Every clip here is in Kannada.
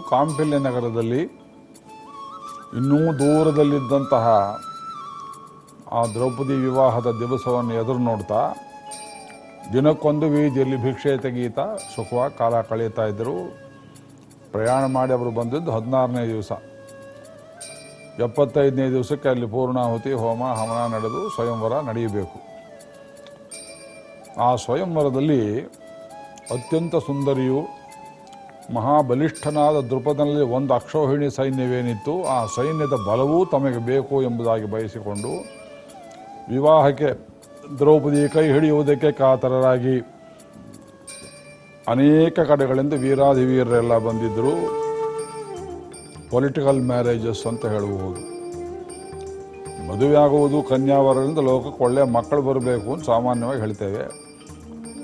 ಕಾಂಪಿಲ್ಯ ನಗರದಲ್ಲಿ ಇನ್ನೂ ದೂರದಲ್ಲಿದ್ದಂತಹ ಆ ದ್ರೌಪದಿ ವಿವಾಹದ ದಿವಸವನ್ನು ಎದುರು ನೋಡ್ತಾ ದಿನಕ್ಕೊಂದು ವೀದಿಯಲ್ಲಿ ಭಿಕ್ಷೆ ತೆಗೀತಾ ಸುಖವಾಗಿ ಕಾಲ ಕಳೀತಾ ಇದ್ದರು. ಪ್ರಯಾಣ ಮಾಡಿ ಅವರು ಬಂದಿದ್ದು ಹದಿನಾರನೇ ದಿವಸ. ಎಪ್ಪತ್ತೈದನೇ ದಿವಸಕ್ಕೆ ಅಲ್ಲಿ ಪೂರ್ಣಾಹುತಿ, ಹೋಮ, ಹವನ ನಡೆದು ಸ್ವಯಂವರ ನಡೆಯಬೇಕು. ಆ ಸ್ವಯಂವರದಲ್ಲಿ ಅತ್ಯಂತ ಸುಂದರಿಯು ಮಹಾಬಲಿಷ್ಠನಾದ ದೃಪದಲ್ಲಿ ಒಂದು ಅಕ್ಷೋಹಿಣಿ ಸೈನ್ಯವೇನಿತ್ತು, ಆ ಸೈನ್ಯದ ಬಲವೂ ತಮಗೆ ಬೇಕು ಎಂಬುದಾಗಿ ಬಯಸಿಕೊಂಡು ವಿವಾಹಕ್ಕೆ ದ್ರೌಪದಿ ಕೈ ಹಿಡಿಯುವುದಕ್ಕೆ ಕಾತರರಾಗಿ ಅನೇಕ ಕಡೆಗಳಿಂದ ವೀರಾಧಿವೀರರೆಲ್ಲ ಬಂದಿದ್ದರು. ಪೊಲಿಟಿಕಲ್ ಮ್ಯಾರೇಜಸ್ ಅಂತ ಹೇಳಬಹುದು ಮದುವೆ ಆಗುವುದು ಕನ್ಯಾವರದಿಂದ ಲೋಕಕ್ಕೆ ಒಳ್ಳೆಯ ಮಕ್ಕಳು ಬರಬೇಕು ಅಂತ ಸಾಮಾನ್ಯವಾಗಿ ಹೇಳ್ತೇವೆ.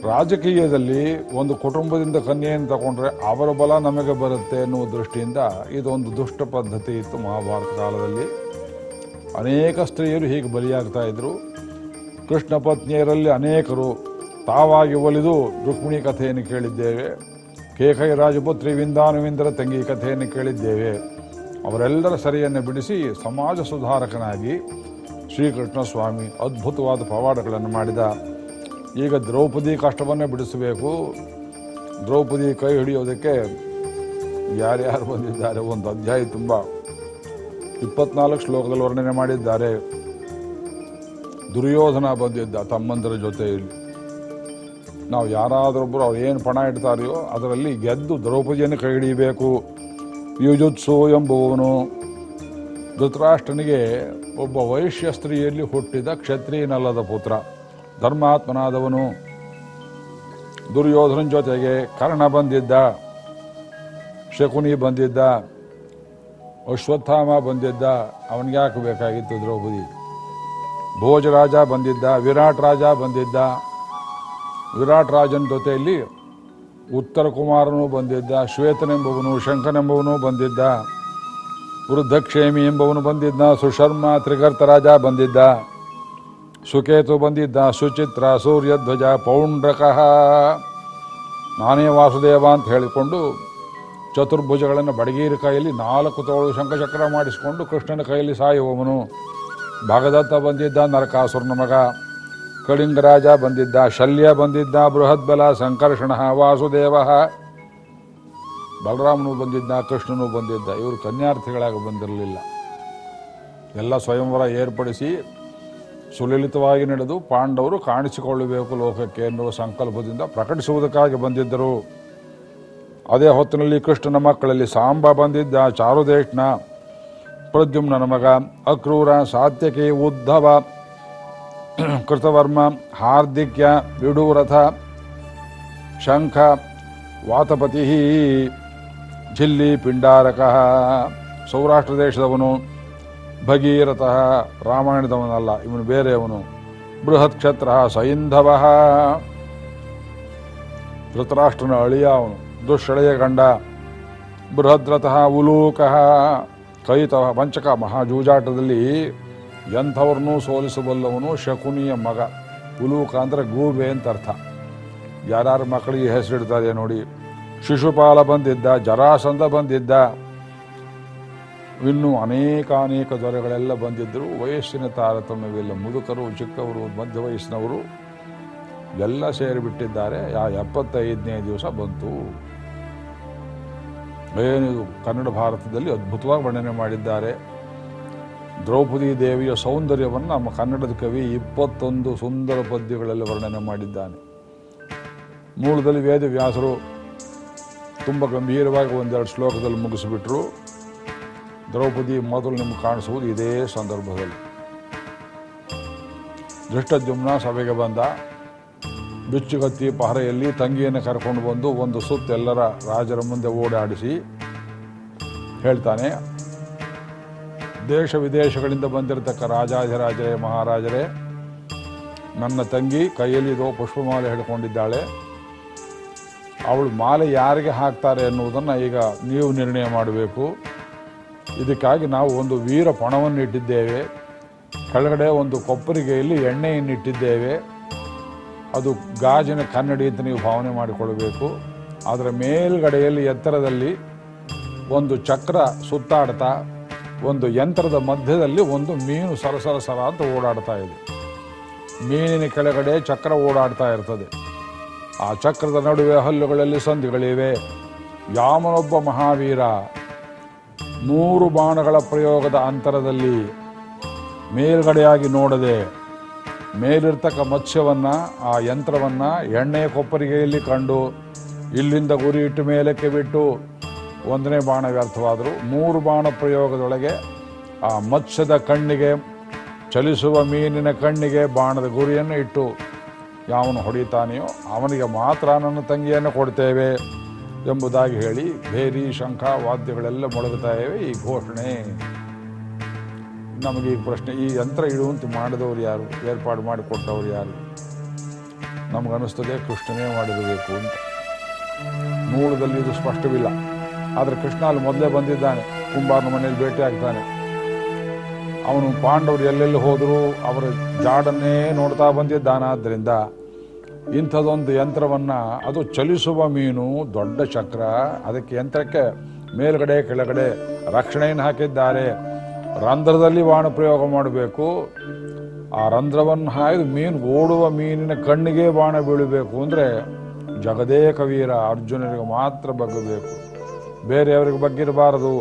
ರಾಜಕೀಯದಲ್ಲಿ ಒಂದು ಕುಟುಂಬದಿಂದ ಕನ್ಯೆಯನ್ನು ತಗೊಂಡ್ರೆ ಅವರ ಬಲ ನಮಗೆ ಬರುತ್ತೆ ಎನ್ನುವ ದೃಷ್ಟಿಯಿಂದ ಇದೊಂದು ದುಷ್ಟ ಪದ್ಧತಿ ಇತ್ತು ಮಹಾಭಾರತ ಕಾಲದಲ್ಲಿ. ಅನೇಕ ಸ್ತ್ರೀಯರು ಹೀಗೆ ಬಲಿಯಾಗ್ತಾ ಇದ್ರು. ಕೃಷ್ಣ ಪತ್ನಿಯರಲ್ಲಿ ಅನೇಕರು ತಾವಾಗಿ ಒಲಿದು ರುಕ್ಮಿಣಿ ಕಥೆಯನ್ನು ಕೇಳಿದ್ದೇವೆ. ಕೇಕೈ ರಾಜಪುತ್ರಿ ವಿಂದಾನುವಿಂದರ ತಂಗಿ ಕಥೆಯನ್ನು ಕೇಳಿದ್ದೇವೆ. ಅವರೆಲ್ಲರ ಸರಿಯನ್ನು ಬಿಡಿಸಿ ಸಮಾಜ ಸುಧಾರಕನಾಗಿ ಶ್ರೀಕೃಷ್ಣ ಸ್ವಾಮಿ ಅದ್ಭುತವಾದ ಪವಾಡಗಳನ್ನು ಮಾಡಿದ ಈಗ ದ್ರೌಪದಿ ಕಷ್ಟವನ್ನೇ ಬಿಡಿಸಬೇಕು. ದ್ರೌಪದಿ ಕೈ ಹಿಡಿಯೋದಕ್ಕೆ ಯಾರ್ಯಾರು ಬಂದಿದ್ದಾರೆ ಒಂದು ಅಧ್ಯಾಯ ತುಂಬ. ಇಪ್ಪತ್ನಾಲ್ಕು ಶ್ಲೋಕದಲ್ಲಿ ವರ್ಣನೆ ಮಾಡಿದ್ದಾರೆ. ದುರ್ಯೋಧನ ಬಂದಿದ್ದ ತಮ್ಮಂದರ ಜೊತೆಯಲ್ಲಿ. ನಾವು ಯಾರಾದರೊಬ್ಬರು ಅವ್ರು ಏನು ಪಣ ಇಡ್ತಾರೆಯೋ ಅದರಲ್ಲಿ ಗೆದ್ದು ದ್ರೌಪದಿಯನ್ನು ಕೈ ಹಿಡಿಯಬೇಕು ಯುಜುತ್ಸು ಎಂಬುವನು ಧೃತರಾಷ್ಟ್ರನಿಗೆ ಒಬ್ಬ ವೈಶ್ಯ ಸ್ತ್ರೀಯಲ್ಲಿ ಹುಟ್ಟಿದ ಕ್ಷತ್ರಿಯನಲ್ಲದ ಪುತ್ರ. ಧರ್ಮಾತ್ಮನಾದವನು. ದುರ್ಯೋಧನ ಜೊತೆಗೆ ಕರ್ಣ ಬಂದಿದ್ದ, ಶಕುನಿ ಬಂದಿದ್ದ, ಅಶ್ವತ್ಥಾಮ ಬಂದಿದ್ದ, ಅವನಿಗೆ ಯಾಕೆ ಬೇಕಾಗಿತ್ತು ದ್ರೌಪದಿ? ಭೋಜರಾಜ ಬಂದಿದ್ದ, ವಿರಾಟ್ ರಾಜ ಬಂದಿದ್ದ. ವಿರಾಟ್ ರಾಜನ ಜೊತೆಯಲ್ಲಿ ಉತ್ತರ ಕುಮಾರನು ಬಂದಿದ್ದ ಶ್ವೇತನೆಂಬುವನು ಶಂಕನೆಂಬವನು ಬಂದಿದ್ದ. ವೃದ್ಧಕ್ಷೇಮಿ ಎಂಬವನು ಬಂದಿದ್ದ, ಸುಶರ್ಮ ತ್ರಿಗರ್ತ ರಾಜ ಬಂದಿದ್ದ. ಸುಕೇತು ಬಂದಿದ್ದ ಸುಚಿತ್ರ ಸೂರ್ಯಧ್ವಜ ಪೌಂಡ್ರಕಃ. ನಾನೇ ವಾಸುದೇವ ಅಂತ ಹೇಳಿಕೊಂಡು ಚತುರ್ಭುಜಗಳನ್ನು ಬಡಗೀರ ಕೈಯಲ್ಲಿ ನಾಲ್ಕು ತೋಳು ಶಂಖಚಕ್ರ ಮಾಡಿಸಿಕೊಂಡು ಕೃಷ್ಣನ ಕೈಯಲ್ಲಿ ಸಾಯುವವನು. ಭಗದತ್ತ ಬಂದಿದ್ದ ನರಕಾಸುರನ ಮಗ ಕಳಿಂಗರಾಜ ಬಂದಿದ್ದ, ಶಲ್ಯ ಬಂದಿದ್ದ, ಬೃಹದ್ಬಲ ಸಂಕರ್ಷಣ ವಾಸುದೇವ. ಬಲರಾಮನು ಬಂದಿದ್ದ, ಕೃಷ್ಣನು ಬಂದಿದ್ದ, ಇವರು ಕನ್ಯಾರ್ಥಿಗಳಾಗಿ ಬಂದಿರಲಿಲ್ಲ. ಎಲ್ಲ ಸ್ವಯಂವರ ಏರ್ಪಡಿಸಿ ಸುಲಲಿತವಾಗಿ ನಡೆದು ಪಾಂಡವರು ಕಾಣಿಸಿಕೊಳ್ಳಬೇಕು ಲೋಕಕ್ಕೆ ಎನ್ನುವ ಸಂಕಲ್ಪದಿಂದ ಪ್ರಕಟಿಸುವುದಕ್ಕಾಗಿ ಬಂದಿದ್ದರು. ಅದೇ ಹೊತ್ತಿನಲ್ಲಿ ಕೃಷ್ಣನ ಮಕ್ಕಳಲ್ಲಿ ಸಾಂಬ ಬಂದಿದ್ದ ಚಾರುದೇಶ್ನ ಪ್ರದ್ಯುಮ್ನ ಮಗ ಅಕ್ರೂರ, ಸಾತ್ಯಕಿ ಉದ್ಧವ, ಕೃತವರ್ಮ, ಹಾರ್ದಿಕ್ಯ ವಿಡೂರಥ ಶಂಖ, ವಾತಪತಿ, ಝಿಲ್ಲಿ, ಪಿಂಡಾರಕ, ಸೌರಾಷ್ಟ್ರ ದೇಶದವನು ಭಗೀರಥ ರಾಮಾಯಣದವನಲ್ಲ, ಇವನು ಬೇರೆಯವನು. ಬೃಹತ್ ಕ್ಷತ್ರ ಸೈಂಧವ. ಧೃತರಾಷ್ಟ್ರನ ಅಳಿಯ ಅವನು ದುಶ್ಶಳೆಯ ಗಂಡ. ಬೃಹದ್ರಥಃ ಉಲೂಕಃ. ಕೈತವ ಪಂಚಕ ಮಹಾಜೂಜಾಟದಲ್ಲಿ ಎಂಥವ್ರನ್ನೂ ಸೋಲಿಸಬಲ್ಲವನು ಶಕುನಿಯ ಮಗ. ಉಲೂಕ ಅಂದರೆ ಗೂಬೆ ಅಂತ ಅರ್ಥ. ಯಾರ್ಯಾರ ಮಕ್ಕಳಿಗೆ ಹೆಸರಿಡ್ತಾರೆ ನೋಡಿ. ಶಿಶುಪಾಲ ಬಂದಿದ್ದ, ಜರಾಸಂಧ ಬಂದಿದ್ದ. ಇನ್ನು ಅನೇಕಾನೇಕ ಅನೇಕ ದೊರೆಗಳೆಲ್ಲ ಬಂದಿದ್ದರು. ವಯಸ್ಸಿನ ತಾರತಮ್ಯವಿಲ್ಲ. ಮುದುಕರು, ಚಿಕ್ಕವರು, ಮಧ್ಯ ವಯಸ್ಸಿನವರು ಎಲ್ಲ ಸೇರಿಬಿಟ್ಟಿದ್ದಾರೆ. ಆ ಎಪ್ಪತ್ತೈದನೇ ದಿವಸ ಬಂತು. ಏನಿದು ಕನ್ನಡ ಭಾರತದಲ್ಲಿ ಅದ್ಭುತವಾಗಿ ವರ್ಣನೆ ಮಾಡಿದ್ದಾರೆ. ದ್ರೌಪದಿ ದೇವಿಯ ಸೌಂದರ್ಯವನ್ನು ನಮ್ಮ ಕನ್ನಡದ ಕವಿ ಇಪ್ಪತ್ತೊಂದು ಸುಂದರ ಪದ್ಯಗಳಲ್ಲಿ ವರ್ಣನೆ ಮಾಡಿದ್ದಾನೆ. ಮೂಲದಲ್ಲಿ ವೇದವ್ಯಾಸರು ತುಂಬ ಗಂಭೀರವಾಗಿ ಒಂದೆರಡು ಶ್ಲೋಕದಲ್ಲಿ ಮುಗಿಸಿಬಿಟ್ರು. ದ್ರೌಪದಿ ಮೊದಲು ನಿಮ್ಗೆ ಕಾಣಿಸುವುದು ಇದೇ ಸಂದರ್ಭದಲ್ಲಿ. ದೃಷ್ಟದ್ಯುಮ್ನ ಸಭೆಗೆ ಬಂದ ಬಿಚ್ಚುಗತ್ತಿ ಪಹರೆಯಲ್ಲಿ ತಂಗಿಯನ್ನು ಕರ್ಕೊಂಡು ಬಂದು ಒಂದು ಸುತ್ತೆಲ್ಲರ ರಾಜರ ಮುಂದೆ ಓಡಾಡಿಸಿ ಹೇಳ್ತಾನೆ, ದೇಶ ವಿದೇಶಗಳಿಂದ ಬಂದಿರತಕ್ಕ ರಾಜಾಧಿರಾಜರೇ ಮಹಾರಾಜರೇ, ನನ್ನ ತಂಗಿ ಕೈಯಲ್ಲಿ ಇದೋ ಪುಷ್ಪಮಾಲೆ ಹಿಡ್ಕೊಂಡಿದ್ದಾಳೆ. ಅವಳು ಮಾಲೆ ಯಾರಿಗೆ ಹಾಕ್ತಾರೆ ಎನ್ನುವುದನ್ನು ಈಗ ನೀವು ನಿರ್ಣಯ ಮಾಡಬೇಕು. ಇದಕ್ಕಾಗಿ ನಾವು ಒಂದು ವೀರ ಪಣವನ್ನು ಇಟ್ಟಿದ್ದೇವೆ. ಕೆಳಗಡೆ ಒಂದು ಕೊಪ್ಪರಿಗೆಯಲ್ಲಿ ಎಣ್ಣೆಯನ್ನು ಇಟ್ಟಿದ್ದೇವೆ. ಅದು ಗಾಜಿನ ಕನ್ನಡಿ ಅಂತ ನೀವು ಭಾವನೆ ಮಾಡಿಕೊಳ್ಳಬೇಕು. ಅದರ ಮೇಲ್ಗಡೆಯಲ್ಲಿ ಎತ್ತರದಲ್ಲಿ ಒಂದು ಚಕ್ರ ಸುತ್ತಾಡ್ತಾ, ಒಂದು ಯಂತ್ರದ ಮಧ್ಯದಲ್ಲಿ ಒಂದು ಮೀನು ಸರಸರ ಸರ ಅಂತ ಓಡಾಡ್ತಾ ಇದೆ. ಮೀನಿನ ಕೆಳಗಡೆ ಚಕ್ರ ಓಡಾಡ್ತಾ ಇರ್ತದೆ. ಆ ಚಕ್ರದ ನಡುವೆ ಹಲ್ಲುಗಳಲ್ಲಿ ಸಂಧಿಗಳಿವೆ ಯಾಮನೊಬ್ಬ ಮಹಾವೀರ ನೂರು ಬಾಣಗಳ ಪ್ರಯೋಗದ ಅಂತರದಲ್ಲಿ ಮೇಲ್ಗಡೆಯಾಗಿ ನೋಡದೆ ಮೇಲಿರ್ತಕ್ಕ ಮತ್ಸ್ಯವನ್ನು, ಆ ಯಂತ್ರವನ್ನು ಎಣ್ಣೆ ಕೊಪ್ಪರಿಗೆಯಲ್ಲಿ ಕಂಡು ಇಲ್ಲಿಂದ ಗುರಿ ಇಟ್ಟು ಮೇಲಕ್ಕೆ ಬಿಟ್ಟು ಒಂದನೇ ಬಾಣ ವ್ಯರ್ಥವಾದರು ಮೂರು ಬಾಣ ಪ್ರಯೋಗದೊಳಗೆ ಆ ಮತ್ಸ್ಯದ ಕಣ್ಣಿಗೆ, ಚಲಿಸುವ ಮೀನಿನ ಕಣ್ಣಿಗೆ ಬಾಣದ ಗುರಿಯನ್ನು ಇಟ್ಟು ಯಾವನು ಹೊಡಿತಾನೆಯೋ ಅವನಿಗೆ ಮಾತ್ರ ನನ್ನ ತಂಗಿಯನ್ನು ಕೊಡ್ತೇವೆ. ಎಂಬುದಾಗಿ ಹೇಳಿ ಭೇರಿ, ಶಂಖ, ವಾದ್ಯಗಳೆಲ್ಲ ಮೊಳಗುತ್ತಾ ಇವೆ ಈ ಘೋಷಣೆ, ನಮಗೆ ಈ ಪ್ರಶ್ನೆ, ಈ ಯಂತ್ರ ಇಡುವಂತೆ ಮಾಡಿದವರು ಯಾರು? ಏರ್ಪಾಡು ಮಾಡಿಕೊಟ್ಟವರು ಯಾರು? ನಮಗನ್ನಿಸ್ತದೆ ಕೃಷ್ಣನೇ ಮಾಡಿರಬೇಕು ಅಂತ. ಮೂಲದಲ್ಲಿ ಇದು ಸ್ಪಷ್ಟವಿಲ್ಲ. ಆದರೆ ಕೃಷ್ಣ ಅಲ್ಲಿ ಮೊದಲೇ ಬಂದಿದ್ದಾನೆ. ಕುಂಬಾರನ ಮನೆಯಲ್ಲಿ ಭೇಟಿ ಆಗ್ತಾನೆ. ಅವನು ಪಾಂಡವರು ಎಲ್ಲೆಲ್ಲಿ ಹೋದರೂ ಅವರ ಜಾಡನ್ನೇ ನೋಡ್ತಾ ಬಂದಿದ್ದಾನಾದ್ದರಿಂದ ಇಂಥದೊಂದು ಯಂತ್ರವನ್ನ ಅದು ಚಲಿಸುವ ಮೀನು ದೊಡ್ಡ ಚಕ್ರ. ಅದಕ್ಕೆ ಯಂತ್ರಕ್ಕೆ ಮೇಲ್ಗಡೆ ಕೆಳಗಡೆ ರಕ್ಷಣೆಯನ್ನು ಹಾಕಿದ್ದಾರೆ. ರಂಧ್ರದಲ್ಲಿ ಬಾಣ ಪ್ರಯೋಗ ಮಾಡಬೇಕು. ಆ ರಂಧ್ರವನ್ನು ಹಾಯ್ದು ಮೀನು ಓಡುವ ಮೀನಿನ ಕಣ್ಣಿಗೆ ಬಾಣ ಬೀಳಬೇಕು ಅಂದರೆ ಜಗದೇ ಕವೀರ ಅರ್ಜುನರಿಗೆ ಮಾತ್ರ ಬಗ್ಗಬೇಕು. ಬೇರೆಯವರಿಗೆ ಬಗ್ಗಿರಬಾರದು.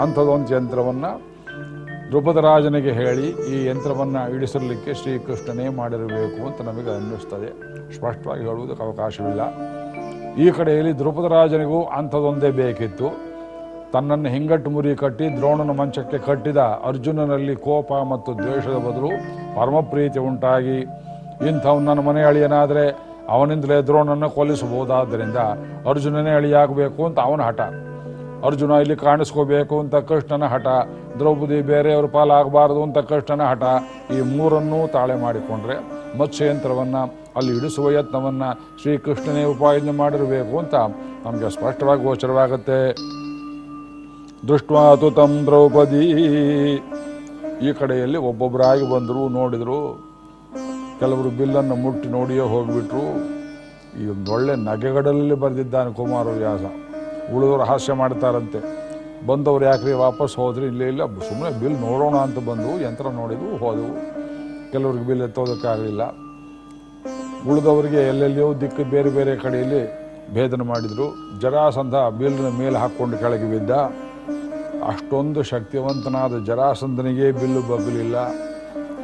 ಅಂಥದೊಂದು ಯಂತ್ರವನ್ನು ದ್ರುಪದರಾಜನಿಗೆ ಹೇಳಿ ಈ ಯಂತ್ರವನ್ನು ಇಡಿಸಲಿಕ್ಕೆ ಶ್ರೀಕೃಷ್ಣನೇ ಮಾಡಿರಬೇಕು ಅಂತ ನಮಗೆ ಅನ್ನಿಸ್ತದೆ. ಸ್ಪಷ್ಟವಾಗಿ ಹೇಳುವುದಕ್ಕೆ ಅವಕಾಶವಿಲ್ಲ. ಈ ಕಡೆಯಲ್ಲಿ ದ್ರುಪದರಾಜನಿಗೂ ಅಂಥದೊಂದೇ ಬೇಕಿತ್ತು. ತನ್ನನ್ನು ಹಿಂಗಟ್ಟು ಮುರಿ ಕಟ್ಟಿ ದ್ರೋಣನ ಮಂಚಕ್ಕೆ ಕಟ್ಟಿದ ಅರ್ಜುನನಲ್ಲಿ ಕೋಪ ಮತ್ತು ದ್ವೇಷದ ಬದಲು ಪರಮಪ್ರೀತಿ ಉಂಟಾಗಿ ಇಂಥವ್ ನನ್ನ ಮನೆ ಅಳಿಯನಾದರೆ ಅವನಿಂದಲೇ ದ್ರೋಣನ ಕೊಲ್ಲಿಸಬಹುದಾದ್ದರಿಂದ ಅರ್ಜುನನೇ ಅಳಿಯಾಗಬೇಕು ಅಂತ ಅವನ ಹಠ. ಅರ್ಜುನ ಇಲ್ಲಿ ಕಾಣಿಸ್ಕೋಬೇಕು ಅಂತ ಕೃಷ್ಣನ ಹಠ. ದ್ರೌಪದಿ ಬೇರೆಯವ್ರ ಪಾಲಾಗಬಾರದು ಅಂತ ಕೃಷ್ಣನ ಹಠ. ಈ ಮೂರನ್ನೂ ತಾಳೆ ಮಾಡಿಕೊಂಡ್ರೆ ಮತ್ಸ್ಯಯಂತ್ರವನ್ನು, ಅಲ್ಲಿ ಇಡಿಸುವ ಯತ್ನವನ್ನು ಶ್ರೀಕೃಷ್ಣನೇ ಉಪಾಯನ ಮಾಡಿರಬೇಕು ಅಂತ ನಮಗೆ ಸ್ಪಷ್ಟವಾಗಿ ಗೋಚರವಾಗುತ್ತೆ. ದೃಷ್ಟ್ವಾತು ತಂ ದ್ರೌಪದಿ. ಈ ಕಡೆಯಲ್ಲಿ ಒಬ್ಬೊಬ್ಬರಾಗಿ ಬಂದರು ನೋಡಿದರು, ಕೆಲವರು ಬಿಲ್ಲನ್ನು ಮುಟ್ಟಿ ನೋಡಿಯೇ ಹೋಗಿಬಿಟ್ರು. ಈ ಒಂದು ಒಳ್ಳೆ ನಗೆಗಡಲಲ್ಲಿ ಬರೆದಿದ್ದಾನೆ ಕುಮಾರವ್ಯಾಸ ಉಳಿದವರು ಹಾಸ್ಯ ಮಾಡ್ತಾರಂತೆ. ಬಂದವರು ಯಾಕ್ರಿ ವಾಪಸ್ ಹೋದ್ರಿ? ಇಲ್ಲ ಇಲ್ಲ ಸುಮ್ಮನೆ ಬಿಲ್ ನೋಡೋಣ ಅಂತ ಬಂದು ಯಂತ್ರ ನೋಡಿದ್ವು ಹೋದವು. ಕೆಲವ್ರಿಗೆ ಬಿಲ್ ಎತ್ತೋದಕ್ಕಾಗಲಿಲ್ಲ ಉಳಿದವರಿಗೆ ಎಲ್ಲೆಲ್ಲಿಯೋ ದಿಕ್ಕು ಬೇರೆ ಬೇರೆ ಕಡೆಯಲ್ಲಿ ಭೇದನ ಮಾಡಿದರು. ಜರಾಸಂಧ ಬಿಲ್ನ ಮೇಲೆ ಹಾಕ್ಕೊಂಡು ಕೆಳಗೆ ಬಿದ್ದ. ಅಷ್ಟೊಂದು ಶಕ್ತಿವಂತನಾದ ಜರಾಸಂಧನಿಗೆ ಬಿಲ್ಲು ಬಗ್ಗಲಿಲ್ಲ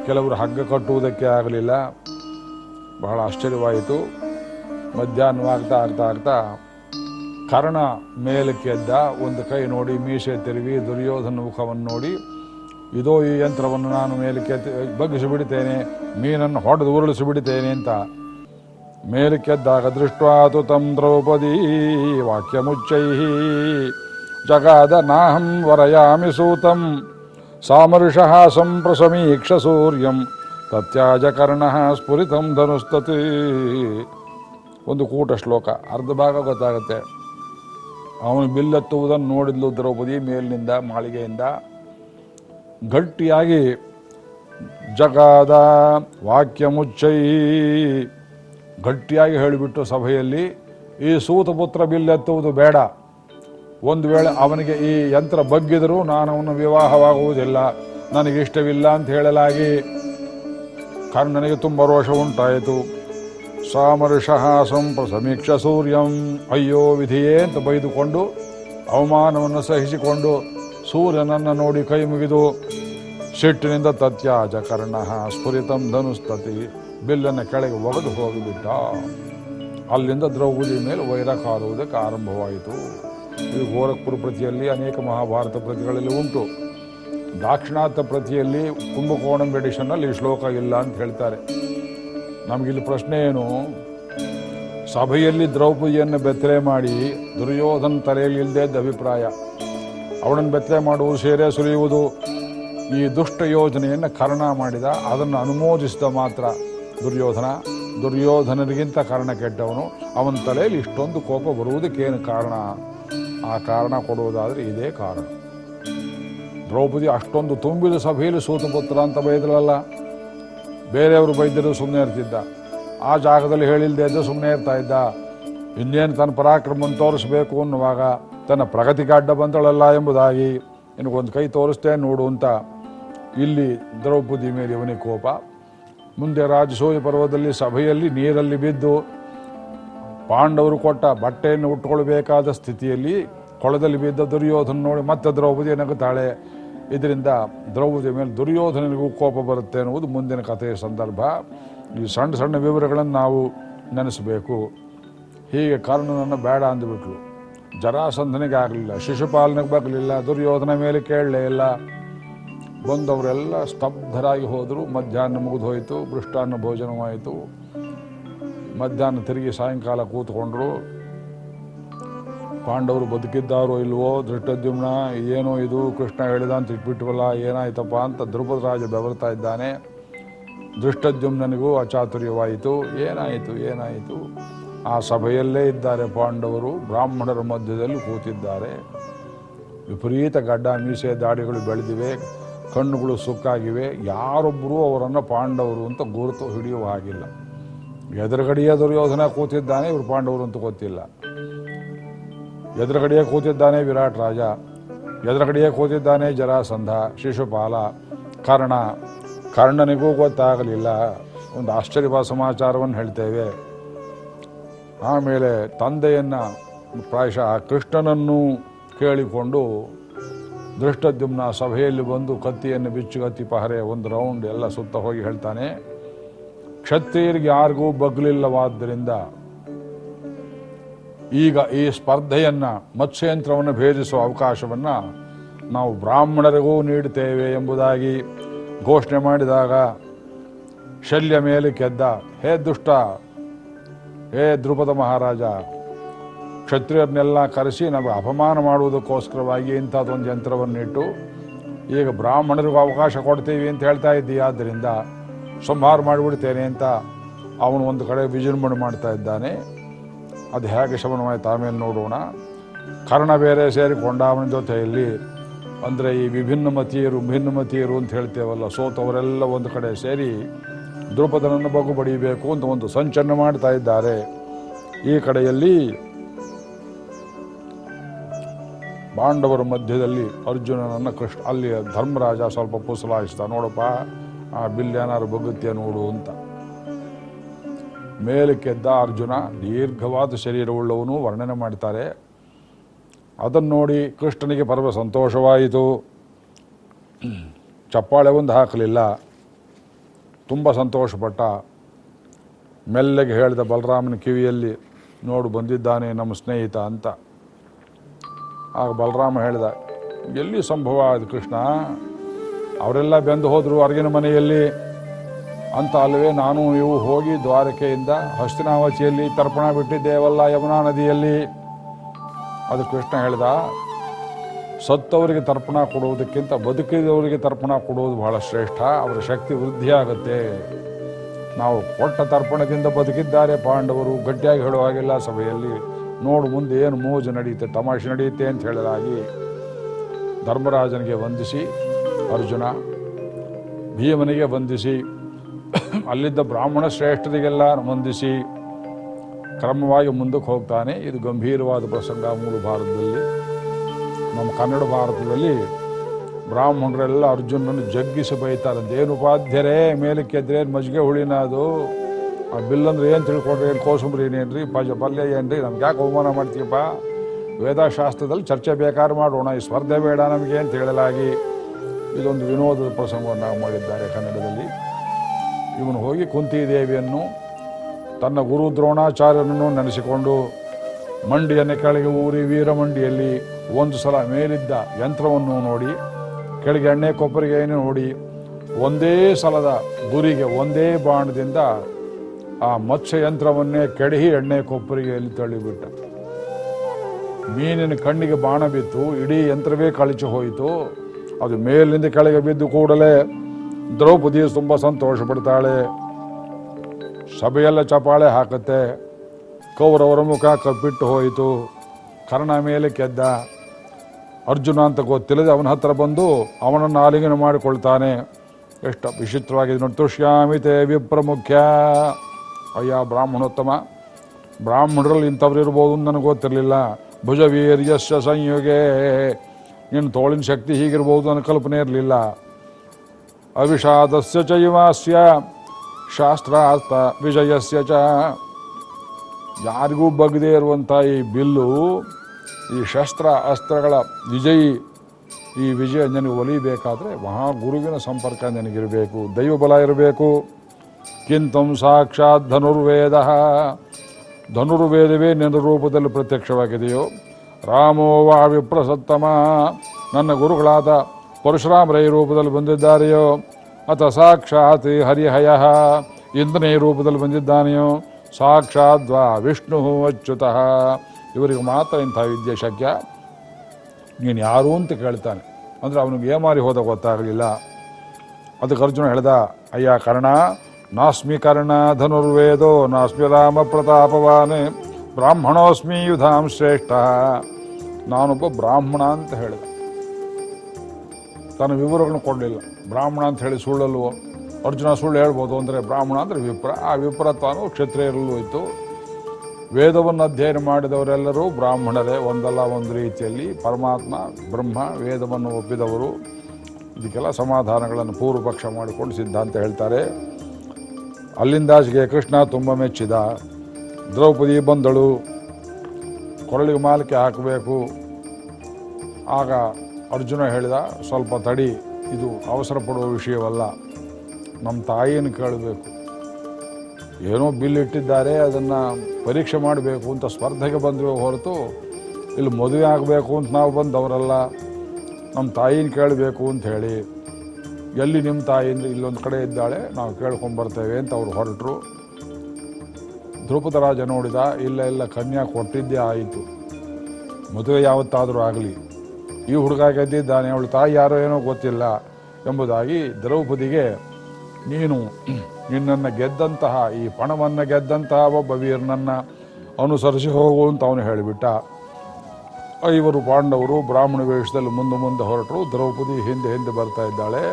ಕೆಲವರು ಹಗ್ಗ ಕಟ್ಟುವುದಕ್ಕೆ ಆಗಲಿಲ್ಲ. ಬಹಳ ಆಶ್ಚರ್ಯವಾಯಿತು. ಮಧ್ಯಾಹ್ನವಾಗ್ತಾ ಆಗ್ತಾ ಆಗ್ತಾ ಕರ್ಣ ಮೇಲಕ್ಕೆದ್ದ ಒಂದು ಕೈ ನೋಡಿ ಮೀಸೆ ತಿರುವಿ ದುರ್ಯೋಧನ ಮುಖವನ್ನು ನೋಡಿ ಇದೋ ಈ ಯಂತ್ರವನ್ನು ನಾನು ಮೇಲಕ್ಕೆ ಬಗ್ಗಿಸಿ ಬಿಡುತ್ತೇನೆ ಮೀನನ್ನು ಹೊಡೆದು ಉರುಳಿಸಿ ಬಿಡುತ್ತೇನೆ ಅಂತ ಮೇಲಕ್ಕೆದ್ದಾಗ ದೃಷ್ಟ್ವಾತು ತಂ ದ್ರೌಪದಿ ವಾಕ್ಯ ಮುಚ್ಚೈ ಜಗಾದ ನಾಹಂ ವರಯಾಮಿ ಸೂತಂ. ಸಾಮರುಷಃ ಸಂಪ್ರಸಮೀಕ್ಷ ಸೂರ್ಯಂ. ತತ್ಯಾಜ ಕರ್ಣ ಸ್ಫುರಿತಂ ಧನುಸ್ತತಿ. ಒಂದು ಕೂಟ ಶ್ಲೋಕ, ಅರ್ಧ ಭಾಗ ಗೊತ್ತಾಗುತ್ತೆ. ಅವನು ಬಿಲ್ಲೆತ್ತುವುದನ್ನು ನೋಡಿದ್ಲು ದ್ರೌಪದಿ ಮೇಲಿನಿಂದ ಮಾಳಿಗೆಯಿಂದ. ಗಟ್ಟಿಯಾಗಿ ಜಗದ ವಾಕ್ಯ ಮುಚ್ಚೈ ಗಟ್ಟಿಯಾಗಿ ಹೇಳಿಬಿಟ್ಟು ಸಭೆಯಲ್ಲಿ, ಈ ಸೂತಪುತ್ರ ಬಿಲ್ಲೆತ್ತುವುದು ಬೇಡ. ಒಂದು ವೇಳೆ ಅವನಿಗೆ ಈ ಯಂತ್ರ ಬಗ್ಗಿದರೂ ನಾನು ಅವನು ವಿವಾಹವಾಗುವುದಿಲ್ಲ. ನನಗೆ ಇಷ್ಟವಿಲ್ಲ ಅಂತ ಹೇಳಲಾಗಿ ಕರ್ಣನಿಗೆ ತುಂಬ ರೋಷ ಉಂಟಾಯಿತು. ಸಾಮರ್ಷಃ ಸಂಪ್ರಸಮೀಕ್ಷ ಸೂರ್ಯಂ, ಅಯ್ಯೋ ವಿಧಿಯೇ ಅಂತ ಬೈದುಕೊಂಡು ಅವಮಾನವನ್ನು ಸಹಿಸಿಕೊಂಡು ಸೂರ್ಯನನ್ನು ನೋಡಿ ಕೈ ಮುಗಿದು ಸಿಟ್ಟಿನಿಂದ ತತ್ಯಾಜ ಕರ್ಣ, ಸ್ಫುರಿತಂ ಧನುಸ್ತತಿ, ಬಿಲ್ಲನ್ನು ಕೆಳಗೆ ಒಗೆದು ಹೋಗಿಬಿಟ್ಟ. ಅಲ್ಲಿಂದ ದ್ರೌಪದಿ ಮೇಲೆ ವೈರ ಕಾರುವುದಕ್ಕೆ ಆರಂಭವಾಯಿತು. ಇದು ಗೋರಖ್ಪುರ ಪ್ರತಿಯಲ್ಲಿ ಅನೇಕ ಮಹಾಭಾರತ ಪ್ರತಿಗಳಲ್ಲಿ ಉಂಟು. ದಾಕ್ಷಿಣಾತ್ಯ ಪ್ರತಿಯಲ್ಲಿ ಕುಂಭಕೋಣಂ ಎಡಿಷನ್ನಲ್ಲಿ ಈ ಶ್ಲೋಕ ಇಲ್ಲ ಅಂತ ಹೇಳ್ತಾರೆ. ನಮಗಿಲ್ಲಿ ಪ್ರಶ್ನೆ ಏನು? ಸಭೆಯಲ್ಲಿ ದ್ರೌಪದಿಯನ್ನು ಬೆತ್ತಲೆ ಮಾಡಿ ದುರ್ಯೋಧನ ತಲೆಯಲ್ಲಿ ಇಲ್ಲದೆ ಅಭಿಪ್ರಾಯ. ಅವಳನ್ನು ಬೆತ್ತಲೆ ಮಾಡುವುದು, ಸೇರೆ ಸುರಿಯುವುದು ಈ ದುಷ್ಟ ಯೋಜನೆಯನ್ನು ಕರ್ಣ ಮಾಡಿದ, ಅದನ್ನು ಅನುಮೋದಿಸಿದ ಮಾತ್ರ ದುರ್ಯೋಧನ. ದುರ್ಯೋಧನರಿಗಿಂತ ಕಾರಣ ಕೆಟ್ಟವನು. ಅವನ ತಲೆಯಲ್ಲಿ ಇಷ್ಟೊಂದು ಕೋಪ ಬರುವುದಕ್ಕೇನು ಕಾರಣ? ಆ ಕಾರಣ ಕೊಡುವುದಾದರೆ ಇದೇ ಕಾರಣ. ದ್ರೌಪದಿ ಅಷ್ಟೊಂದು ತುಂಬಿದ ಸಭೆಯಲ್ಲಿ ಸೂತಪುತ್ರ ಅಂತ ಬೈದ್ರಲ್ಲ. ಬೇರೆಯವರು ಬೈದ್ದರು ಸುಮ್ಮನೆ ಇರ್ತಿದ್ದ. ಆ ಜಾಗದಲ್ಲಿ ಹೇಳಿಲ್ಲದೆ ಇದ್ದು ಸುಮ್ಮನೆ ಇರ್ತಾ ಇದ್ದ. ಇನ್ನೇನು ತನ್ನ ಪರಾಕ್ರಮವನ್ನು ತೋರಿಸಬೇಕು ಅನ್ನುವಾಗ ತನ್ನ ಪ್ರಗತಿಗೆ ಅಡ್ಡ ಬಂದಳಲ್ಲ ಎಂಬುದಾಗಿ ನಿನಗೊಂದು ಕೈ ತೋರಿಸ್ತೇನೆ ನೋಡು ಅಂತ ಇಲ್ಲಿ ದ್ರೌಪದಿ ಮೇಲೆ ಇವನಿಗೆ ಕೋಪ. ಮುಂದೆ ರಾಜಸೂಯ ಪರ್ವದಲ್ಲಿ ಸಭೆಯಲ್ಲಿ ನೀರಲ್ಲಿ ಬಿದ್ದು ಪಾಂಡವರು ಕೊಟ್ಟ ಬಟ್ಟೆಯನ್ನು ಉಟ್ಕೊಳ್ಬೇಕಾದ ಸ್ಥಿತಿಯಲ್ಲಿ ಕೊಳದಲ್ಲಿ ಬಿದ್ದ ದುರ್ಯೋಧನ ನೋಡಿ ಮತ್ತೆ ದ್ರೌಪದಿ ನಗುತ್ತಾಳೆ. ಇದರಿಂದ ದ್ರೌಪದಿ ಮೇಲೆ ದುರ್ಯೋಧನನಿಗೂ ಕೋಪ ಬರುತ್ತೆ ಅನ್ನುವುದು ಮುಂದಿನ ಕಥೆಯ ಸಂದರ್ಭ. ಈ ಸಣ್ಣ ಸಣ್ಣ ವಿವರಗಳನ್ನು ನಾವು ನೆನೆಸಬೇಕು. ಹೀಗೆ ಕರ್ಣನನ್ನು ಬೇಡ ಅಂದುಬಿಟ್ಲು. ಜರಾಸಂಧನಿಗೆ ಆಗಲಿಲ್ಲ ಶಿಶುಪಾಲನೆಗೆ ಬರಲಿಲ್ಲ, ದುರ್ಯೋಧನ ಮೇಲೆ ಕೇಳಲೇ ಇಲ್ಲ. ಬಂದವರೆಲ್ಲ ಸ್ತಬ್ಧರಾಗಿ ಹೋದರು, ಮಧ್ಯಾಹ್ನ ಮುಗಿದು ಹೋಯಿತು ಭೋಜನವಾಯಿತು. ಮಧ್ಯಾಹ್ನ ತಿರುಗಿ ಸಾಯಂಕಾಲ ಕೂತ್ಕೊಂಡ್ರು. ಪಾಂಡವರು ಬದುಕಿದ್ದಾರೋ ಇಲ್ವೋ ದೃಷ್ಟದ್ಯುಮ್ನ ಏನೋ ಇದು, ಕೃಷ್ಣ ಹೇಳಿದ ಅಂತ ಇಟ್ಬಿಟ್ವಲ್ಲ, ಏನಾಯ್ತಪ್ಪ ಅಂತ ದ್ರುಪದ ರಾಜ ಬೆವರ್ತಾ ಇದ್ದಾನೆ. ದೃಷ್ಟದ್ಯುಮ್ನನಿಗೂ ಅಚಾತುರ್ಯವಾಯಿತು. ಏನಾಯಿತು ಏನಾಯಿತು? ಆ ಸಭೆಯಲ್ಲೇ ಇದ್ದಾರೆ ಪಾಂಡವರು, ಬ್ರಾಹ್ಮಣರ ಮಧ್ಯದಲ್ಲಿ ಕೂತಿದ್ದಾರೆ. ವಿಪರೀತ ಗಡ್ಡ ಮೀಸೆ ದಾಡಿಗಳು ಬೆಳೆದಿವೆ, ಕಣ್ಣುಗಳು ಸುಕ್ಕಾಗಿವೆ. ಯಾರೊಬ್ಬರೂ ಅವರನ್ನು ಪಾಂಡವರು ಅಂತ ಗುರುತು ಹಿಡಿಯುವ ಹಾಗಿಲ್ಲ. ಎದುರುಗಡೆಯ ದುರ್ಯೋಧನ ಕೂತಿದ್ದಾನೆ, ಇವರು ಪಾಂಡವರು ಅಂತ ಗೊತ್ತಿಲ್ಲ. ಎದುರುಗಡೆಯೇ ಕೂತಿದ್ದಾನೆ ವಿರಾಟ್ ರಾಜ, ಎದುರುಗಡೆಯೇ ಕೂತಿದ್ದಾನೆ ಜರಾಸಂಧ, ಶಿಶುಪಾಲ. ಕರ್ಣ, ಕರ್ಣನಿಗೂ ಗೊತ್ತಾಗಲಿಲ್ಲ. ಒಂದು ಆಶ್ಚರ್ಯವಾದ ಸಮಾಚಾರವನ್ನು ಹೇಳ್ತೇವೆ. ಆಮೇಲೆ ತಂದೆಯನ್ನು ಪ್ರಾಯಶಃ ಕೃಷ್ಣನನ್ನು ಕೇಳಿಕೊಂಡು ದೃಷ್ಟದ್ಯುಮ್ನ ಸಭೆಯಲ್ಲಿ ಬಂದು ಕತ್ತಿಯನ್ನು ಬಿಚ್ಚುಗತ್ತಿ ಪಹರೆ ಒಂದು ರೌಂಡ್ ಎಲ್ಲ ಸುತ್ತ ಹೋಗಿ ಹೇಳ್ತಾನೆ, ಕ್ಷತ್ರಿಯರಿಗೆ ಯಾರಿಗೂ ಬಗ್ಲಿಲ್ಲವಾದ್ದರಿಂದ ಈಗ ಈ ಸ್ಪರ್ಧೆಯನ್ನು ಮತ್ಸ್ಯಯಂತ್ರವನ್ನು ಭೇದಿಸುವ ಅವಕಾಶವನ್ನು ನಾವು ಬ್ರಾಹ್ಮಣರಿಗೂ ನೀಡುತ್ತೇವೆ ಎಂಬುದಾಗಿ ಘೋಷಣೆ ಮಾಡಿದಾಗ ಶಲ್ಯ ಮೇಲೆ ಕೆದ್ದ, ಹೇ ದುಷ್ಟ ಹೇ ದ್ರುಪದ ಮಹಾರಾಜ, ಕ್ಷತ್ರಿಯರನ್ನೆಲ್ಲ ಕರೆಸಿ ನಮಗೆ ಅಪಮಾನ ಮಾಡುವುದಕ್ಕೋಸ್ಕರವಾಗಿ ಇಂಥದ್ದೊಂದು ಯಂತ್ರವನ್ನಿಟ್ಟು, ಈಗ ಬ್ರಾಹ್ಮಣರಿಗೂ ಅವಕಾಶ ಕೊಡ್ತೀವಿ ಅಂತ ಹೇಳ್ತಾ ಇದ್ದೀಯ ಆದ್ದರಿಂದ ಸಂಹಾರ ಮಾಡಿಬಿಡ್ತೇನೆ ಅಂತ ಅವನು ಒಂದು ಕಡೆ ವಿಜೃಂಭಣೆ ಮಾಡ್ತಾ ಇದ್ದಾನೆ. ಅದು ಹೇಗೆ ಶಮನವಾಯ್ತು ಆಮೇಲೆ ನೋಡೋಣ. ಕರ್ಣ ಬೇರೆ ಸೇರಿಕೊಂಡ ಅವನ ಜೊತೆಯಲ್ಲಿ, ಅಂದರೆ ಈ ವಿಭಿನ್ನ ಮತೀಯರು ಭಿನ್ನಮತೀಯರು ಅಂತ ಹೇಳ್ತೇವಲ್ಲ ಸೋತವರೆಲ್ಲ ಒಂದು ಕಡೆ ಸೇರಿ ದ್ರುಪದನನ್ನು ಬಗು ಬಡಿಬೇಕು ಅಂತ ಒಂದು ಸಂಚನ್ನು ಮಾಡ್ತಾ ಇದ್ದಾರೆ. ಈ ಕಡೆಯಲ್ಲಿ ಪಾಂಡವರ ಮಧ್ಯದಲ್ಲಿ ಅರ್ಜುನನನ್ನು ಕೃಷ್ಣ, ಅಲ್ಲಿ ಧರ್ಮರಾಜ ಸ್ವಲ್ಪ ಪುಸಲಾಯಿಸ್ತಾ, ನೋಡಪ್ಪ, ಆ ಬಿಲ್ ಏನಾರು ನೋಡು ಅಂತ. ಮೇಲಕ್ಕೆದ್ದ ಅರ್ಜುನ ದೀರ್ಘವಾದ ಶರೀರವುಳ್ಳವನು ವರ್ಣನೆ ಮಾಡ್ತಾರೆ. ಅದನ್ನು ನೋಡಿ ಕೃಷ್ಣನಿಗೆ ಪರಮ ಸಂತೋಷವಾಯಿತು. ಚಪ್ಪಾಳೆ ಒಂದು ಹಾಕಲಿಲ್ಲ. ತುಂಬ ಸಂತೋಷಪಟ್ಟ ಮೆಲ್ಲಗೆ ಹೇಳಿದ ಬಲರಾಮನ ಕಿವಿಯಲ್ಲಿ ನೋಡು ಬಂದಿದ್ದಾನೆ ನಮ್ಮ ಸ್ನೇಹಿತ ಅಂತ. ಆಗ ಬಲರಾಮ ಹೇಳಿದ, ಎಲ್ಲಿ ಸಂಭವ ಅದು ಕೃಷ್ಣ? ಅವರೆಲ್ಲ ಬೆಂದು ಹೋದರು ಅರ್ಗಿನ ಮನೆಯಲ್ಲಿ. ಅಂತ ಅಲ್ಲವೇ, ನಾನು ನೀವು ಹೋಗಿ ದ್ವಾರಕೆಯಿಂದ ಹಸ್ತಿನಾವಚಿಯಲ್ಲಿ ತರ್ಪಣ ಬಿಟ್ಟಿದ್ದೇವಲ್ಲ ಯಮುನಾ ನದಿಯಲ್ಲಿ. ಅದು ಕೃಷ್ಣ ಹೇಳ್ದ ಸತ್ತವರಿಗೆ ತರ್ಪಣ ಕೊಡುವುದಕ್ಕಿಂತ ಬದುಕಿದವರಿಗೆ ತರ್ಪಣ ಕೊಡುವುದು ಬಹಳ ಶ್ರೇಷ್ಠ. ಅವರ ಶಕ್ತಿ ವೃದ್ಧಿಯಾಗುತ್ತೆ ನಾವು ಕೊಟ್ಟ ತರ್ಪಣದಿಂದ ಬದುಕಿದ್ದಾರೆ ಪಾಂಡವರು. ಗಟ್ಟಿಯಾಗಿ ಹೇಳುವ ಹಾಗೆಲ್ಲ ಸಭೆಯಲ್ಲಿ. ನೋಡು ಮುಂದೆ ಏನು ಮೋಜು ನಡೆಯುತ್ತೆ, ತಮಾಷೆ ನಡೆಯುತ್ತೆ ಅಂತ ಹೇಳಲಾಗಿ ಧರ್ಮರಾಜನಿಗೆ ವಂದಿಸಿ, ಅರ್ಜುನ ಭೀಮನಿಗೆ ವಂದಿಸಿ, ಅಲ್ಲಿದ್ದ ಬ್ರಾಹ್ಮಣ ಶ್ರೇಷ್ಠರಿಗೆಲ್ಲ ವಂದಿಸಿ ಕ್ರಮವಾಗಿ ಮುಂದಕ್ಕೆ ಹೋಗ್ತಾನೆ. ಇದು ಗಂಭೀರವಾದ ಪ್ರಸಂಗ ಮೂಲ ಭಾರತದಲ್ಲಿ. ನಮ್ಮ ಕನ್ನಡ ಭಾರತದಲ್ಲಿ ಬ್ರಾಹ್ಮಣರೆಲ್ಲ ಅರ್ಜುನನ್ನು ಜಗ್ಗಿಸಿ ಬೈತಾರಂತೆ ಏನು ಉಪಾಧ್ಯರೇ, ಮೇಲಕ್ಕೆ ಎದ್ರೆ ಮಜ್ಜಿಗೆ ಹುಳಿನ ಅದು? ಆ ಬಿಲ್ ಅಂದ್ರೆ ಏನು ತಿಳ್ಕೊಂಡ್ರಿ, ಏನು ಕೋಸಂಬರಿ ರೀ ಪಜ ಪಲ್ಯ ಏನ್ರಿ? ನಮ್ಗೆ ಯಾಕೆ ಅವಮಾನ ಮಾಡ್ತೀಯಪ್ಪ? ವೇದಶಾಸ್ತ್ರದಲ್ಲಿ ಚರ್ಚೆ ಬೇಕಾದ್ರೆ ಮಾಡೋಣ, ಈ ಸ್ಪರ್ಧೆ ಬೇಡ ನಮಗೆ ಅಂತ ಹೇಳಲಾಗಿ ಇದೊಂದು ವಿನೋದದ ಪ್ರಸಂಗವನ್ನು ಮಾಡಿದ್ದಾರೆ ಕನ್ನಡದಲ್ಲಿ. ಇವನು ಹೋಗಿ ಕುಂತಿದೇವಿಯನ್ನು, ತನ್ನ ಗುರು ದ್ರೋಣಾಚಾರ್ಯನನ್ನು ನೆನೆಸಿಕೊಂಡು ಮಂಡಿಯನ್ನು ಕೆಳಗೆ ಊರಿ ವೀರಮಂಡಿಯಲ್ಲಿ ಒಂದು ಸಲ ಮೇಲಿದ್ದ ಯಂತ್ರವನ್ನು ನೋಡಿ, ಕೆಳಗೆ ಎಣ್ಣೆ ಕೊಪ್ಪರಿಗೆಯನ್ನು ನೋಡಿ, ಒಂದೇ ಸಲದ ಗುರಿಗೆ, ಒಂದೇ ಬಾಣದಿಂದ ಆ ಮತ್ಸ್ಯ ಯಂತ್ರವನ್ನೇ ಕೆಡಹಿ ಎಣ್ಣೆ ಕೊಪ್ಪರಿಗೆಯಲ್ಲಿ ತಳ್ಳಿಬಿಟ್ಟ. ಮೀನಿನ ಕಣ್ಣಿಗೆ ಬಾಣ ಬಿತ್ತು, ಇಡೀ ಯಂತ್ರವೇ ಕಳಚಿ ಹೋಯಿತು. ಅದು ಮೇಲಿಂದ ಕೆಳಗೆ ಬಿದ್ದು ಕೂಡಲೇ ದ್ರೌಪದಿ ತುಂಬ ಸಂತೋಷ ಪಡ್ತಾಳೆ. ಸಭೆಯೆಲ್ಲ ಚಪಾಳೆ ಹಾಕುತ್ತೆ. ಕೌರವರ ಮುಖ ಕಪ್ಪಿಟ್ಟು ಹೋಯಿತು. ಕರ್ಣ ಮೇಲೆ ಕೆದ್ದ. ಅರ್ಜುನ ಅಂತ ಗೊತ್ತಿಲ್ಲದೆ ಅವನ ಹತ್ರ ಬಂದು ಅವನನ್ನು ಆಲಿಂಗನ ಮಾಡಿಕೊಳ್ತಾನೆ. ಎಷ್ಟು ವಿಚಿತ್ರವಾಗಿದೆ ನೋಡಿ ತುಷ್ಯಾಮಿತೆ ವಿಪ್ರಮುಖ್ಯ ಅಯ್ಯ, ಬ್ರಾಹ್ಮಣೋತ್ತಮ. ಬ್ರಾಹ್ಮಣರಲ್ಲಿ ಇಂಥವ್ರು ಇರ್ಬೋದು ಅಂತ ನನಗೆ ಗೊತ್ತಿರಲಿಲ್ಲ. ಭುಜವೀರ್ಯಸ್ಯ ಸಂಯೋಗೇ. ನಿನ್ನ ತೋಳಿನ ಶಕ್ತಿ ಹೀಗಿರ್ಬೋದು ಅನ್ನೋ ಕಲ್ಪನೆ ಇರಲಿಲ್ಲ. ಅವಿಷಾದಸ್ಯ ಚೈವಾಸ್ಯ ಶಾಸ್ತ್ರಾರ್ಥ ವಿಜಯಸ್ಯ ಚ. ಯಾರಿಗೂ ಬಗದೇ ಇರುವಂಥ ಈ ಬಿಲ್ಲು, ಈ ಶಸ್ತ್ರ ಅಸ್ತ್ರಗಳ ವಿಜಯಿ, ಈ ವಿಜಯ ನನಗೆ ಒಲಿಬೇಕಾದ್ರೆ ಮಹಾಗುರುವಿನ ಸಂಪರ್ಕ ನನಗಿರಬೇಕು, ದೈವಬಲ ಇರಬೇಕು. ಕಿಂತಂ ಸಾಕ್ಷಾತ್ ಧನುರ್ವೇದ. ಧನುರ್ವೇದವೇ ನಿನ್ನ ರೂಪದಲ್ಲಿ ಪ್ರತ್ಯಕ್ಷವಾಗಿದೆಯೋ? ರಾಮೋ ವಾ ವಿಪ್ರಸತ್ತಮ. ನನ್ನ ಗುರುಗಳಾದ ಪರಶುರಾಮರ ಈ ರೂಪದಲ್ಲಿ ಬಂದಿದ್ದಾರೆಯೋ? ಅಥ ಸಾಕ್ಷಾತ್ ಹರಿಹಯ. ಇಂದ್ರನೇ ರೂಪದಲ್ಲಿ ಬಂದಿದ್ದಾನೆಯೋ? ಸಾಕ್ಷಾತ್ ವಾ ವಿಷ್ಣು ಅಚ್ಯುತಃ. ಇವರಿಗೆ ಮಾತ್ರ ಇಂಥ ವಿದ್ಯೆ ಶಕ್ಯ. ನೀನು ಯಾರು ಅಂತ ಕೇಳ್ತಾನೆ. ಅಂದರೆ ಅವನಿಗೆ ಏಮಾರಿ ಹೋದ ಗೊತ್ತಾಗಲಿಲ್ಲ. ಅದಕ್ಕೆ ಅರ್ಜುನ ಹೇಳ್ದ, ಅಯ್ಯ ಕರ್ಣ, ನಾಸ್ಮಿ ಕರ್ಣ ಧನುರ್ವೇದೋ, ನಾಸ್ಮಿ ರಾಮ ಪ್ರತಾಪವಾನೆ, ಬ್ರಾಹ್ಮಣೋಸ್ಮಿ ಯುಧಾಂ ಶ್ರೇಷ್ಠ. ನಾನೊಬ್ಬ ಬ್ರಾಹ್ಮಣ ಅಂತ ಹೇಳಿದೆ. ತನ್ನ ವಿವರಗಳನ್ನು ಕೊಡಲಿಲ್ಲ. ಬ್ರಾಹ್ಮಣ ಅಂತ ಹೇಳಿ ಸುಳ್ಳಲ್ವೋ? ಅರ್ಜುನ ಸುಳ್ಳು ಹೇಳ್ಬೋದು ಅಂದರೆ ಬ್ರಾಹ್ಮಣ ಅಂದರೆ ವಿಪ್ರ. ಆ ವಿಪ್ರ ತಾನು ಕ್ಷತ್ರಿಯರಲ್ಲೂ ಇತ್ತು ವೇದವನ್ನು ಅಧ್ಯಯನ ಮಾಡಿದವರೆಲ್ಲರೂ ಬ್ರಾಹ್ಮಣರೇ, ಒಂದಲ್ಲ ಒಂದು ರೀತಿಯಲ್ಲಿ ಪರಮಾತ್ಮ, ಬ್ರಹ್ಮ, ವೇದವನ್ನು ಒಪ್ಪಿದವರು. ಇದಕ್ಕೆಲ್ಲ ಸಮಾಧಾನಗಳನ್ನು ಪೂರ್ವಪಕ್ಷ ಮಾಡಿಕೊಂಡು ಸಿದ್ಧಾಂತ ಹೇಳ್ತಾರೆ. ಅಲ್ಲಿಂದಾಚೆಗೆ ಕೃಷ್ಣ ತುಂಬ ಮೆಚ್ಚಿದ. ದ್ರೌಪದಿ ಬಂದಳು. ಕೊರಳಿಗೆ ಮಾಲಿಕೆ ಹಾಕಬೇಕು. ಆಗ ಅರ್ಜುನ ಹೇಳಿದ, ಸ್ವಲ್ಪ ತಡಿ, ಇದು ಅವಸರ ಪಡುವ ವಿಷಯವಲ್ಲ. ನಮ್ಮ ತಾಯಿಯನ್ನು ಕೇಳಬೇಕು. ಏನೋ ಬಿಲ್ ಇಟ್ಟಿದ್ದಾರೆ, ಅದನ್ನು ಪರೀಕ್ಷೆ ಮಾಡಬೇಕು ಅಂತ ಸ್ಪರ್ಧೆಗೆ ಬಂದ್ವಿ ಹೊರತು ಇಲ್ಲಿ ಮದುವೆ ಆಗಬೇಕು ಅಂತ ನಾವು ಬಂದವರಲ್ಲ, ನಮ್ಮ ತಾಯಿನ ಕೇಳಬೇಕು ಅಂತ ಹೇಳಿ ಎಲ್ಲಿ ನಿಮ್ಮ ತಾಯಿ ಅಂದರೆ ಇಲ್ಲೊಂದು ಕಡೆ ಇದ್ದಾಳೆ, ನಾವು ಕೇಳ್ಕೊಂಬರ್ತೇವೆ ಅಂತ ಅವ್ರು ಹೊರಟರು. ದ್ರೌಪದ ರಾಜ ನೋಡಿದ, ಇಲ್ಲ ಇಲ್ಲ, ಕನ್ಯಾ ಕೊಟ್ಟಿದ್ದೇ ಆಯಿತು. ಮದುವೆ ಯಾವತ್ತಾದರೂ ಆಗಲಿ. ಈ ಹುಡುಗ ಗೆದ್ದಿದ್ದಾನೆ, ಅವಳು ತಾಯಿ ಯಾರೋ ಏನೋ ಗೊತ್ತಿಲ್ಲ ಎಂಬುದಾಗಿ ದ್ರೌಪದಿಗೆ ನೀನು ನಿನ್ನನ್ನು ಗೆದ್ದಂತಹ, ಈ ಪಣವನ್ನು ಗೆದ್ದಂತಹ ಒಬ್ಬ ವೀರನನ್ನು ಅನುಸರಿಸಿ ಹೋಗು ಅಂತ ಅವನು ಹೇಳಿಬಿಟ್ಟ. ಐವರು ಪಾಂಡವರು ಬ್ರಾಹ್ಮಣ ವೇಷದಲ್ಲಿ ಮುಂದೆ ಮುಂದೆ ಹೊರಟರು. ದ್ರೌಪದಿ ಹಿಂದೆ ಹಿಂದೆ ಬರ್ತಾ ಇದ್ದಾಳೆ.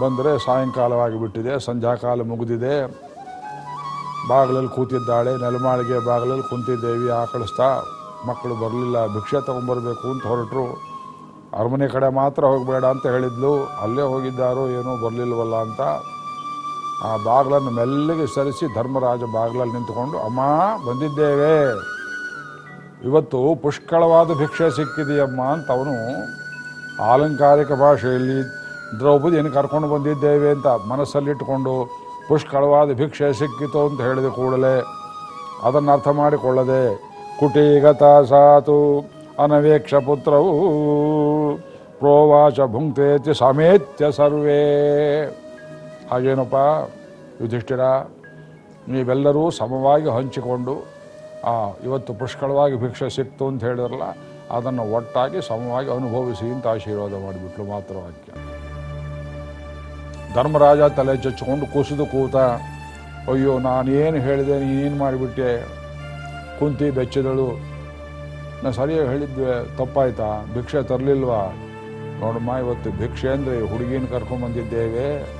ಬಂದರೆ ಸಾಯಂಕಾಲವಾಗಿ ಬಿಟ್ಟಿದೆ ಸಂಧ್ಯಾಕಾಲ ಮುಗಿದಿದೆ. ಬಾಗಿಲಲ್ಲಿ ಕೂತಿದ್ದಾಳೆ ನೆಲಮಾಳಿಗೆ ಬಾಗಿಲಲ್ಲಿ ಕುಂತಿದ್ದೇವಿ, ಆಕಳಿಸ್ತಾ, ಮಕ್ಕಳು ಬರಲಿಲ್ಲ, ಭಿಕ್ಷೆ ತಗೊಂಬರಬೇಕು ಅಂತ ಹೊರಟರು. ಅರಮನೆ ಕಡೆ ಮಾತ್ರ ಹೋಗಬೇಡ ಅಂತ ಹೇಳಿದ್ಲು. ಅಲ್ಲೇ ಹೋಗಿದ್ದಾರೋ ಏನೋ ಬರಲಿಲ್ವಲ್ಲ ಅಂತ ಆ ಬಾಗಿಲನ್ನು ಮೆಲ್ಲಗೆ ಸರಿಸಿ ಧರ್ಮರಾಜ ಬಾಗಿಲಲ್ಲಿ ನಿಂತುಕೊಂಡು, ಅಮ್ಮ, ಬಂದಿದ್ದೇವೆ. ಇವತ್ತು ಪುಷ್ಕಳವಾದ ಭಿಕ್ಷೆ ಸಿಕ್ಕಿದೆಯಮ್ಮ ಅಂತ ಅವನು ಆಲಂಕಾರಿಕ ಭಾಷೆಯಲ್ಲಿ ದ್ರೌಪದಿಯನ್ನು ಕರ್ಕೊಂಡು ಬಂದಿದ್ದೇವೆ ಅಂತ ಮನಸ್ಸಲ್ಲಿಟ್ಟುಕೊಂಡು ಪುಷ್ಕಳವಾದ ಭಿಕ್ಷೆ ಸಿಕ್ಕಿತು ಅಂತ ಹೇಳಿದ ಕೂಡಲೇ ಅದನ್ನು ಅರ್ಥ ಮಾಡಿಕೊಳ್ಳದೆ ಕುಟೀಗತ ಸಾತು. ಅನವೇಕ್ಷ ಪುತ್ರವು ಪ್ರೋವಾಚ ಭುಂಕ್ತೇತಿ ಸಮೇತ್ಯ ಸರ್ವೇ. ಹಾಗೇನಪ್ಪ, ಯುಧಿಷ್ಠಿರ, ನೀವೆಲ್ಲರೂ ಸಮವಾಗಿ ಹಂಚಿಕೊಂಡು, ಆ, ಇವತ್ತು ಪುಷ್ಕಳವಾಗಿ ಭಿಕ್ಷೆ ಸಿಕ್ತು ಅಂತ ಹೇಳಿದ್ರಲ್ಲ, ಅದನ್ನು ಒಟ್ಟಾಗಿ ಸಮವಾಗಿ ಅನುಭವಿಸಿ ಅಂತ ಆಶೀರ್ವಾದ ಮಾಡಿಬಿಟ್ಲು ಮಾತ್ರ ವಾಕ್ಯ ಧರ್ಮರಾಜ ತಲೆ ಚಚ್ಚಿಕೊಂಡು ಕುಸಿದು ಕೂತ, ಅಯ್ಯೋ, ನಾನೇನು ಹೇಳಿದೆ, ನೀನೇನು ಮಾಡಿಬಿಟ್ಟೆ? ಕುಂತಿ ಬೆಚ್ಚಿದಳು ನಾ ಸರಿಯಾಗಿ ಹೇಳಿದ್ವಿ, ತಪ್ಪಾಯ್ತಾ? ಭಿಕ್ಷೆ ತರಲಿಲ್ವಾ? ನೋಡಮ್ಮ, ಇವತ್ತು ಭಿಕ್ಷೆ ಅಂದರೆ ಹುಡುಗಿನ ಕರ್ಕೊಂಬಂದಿದ್ದೇವೆ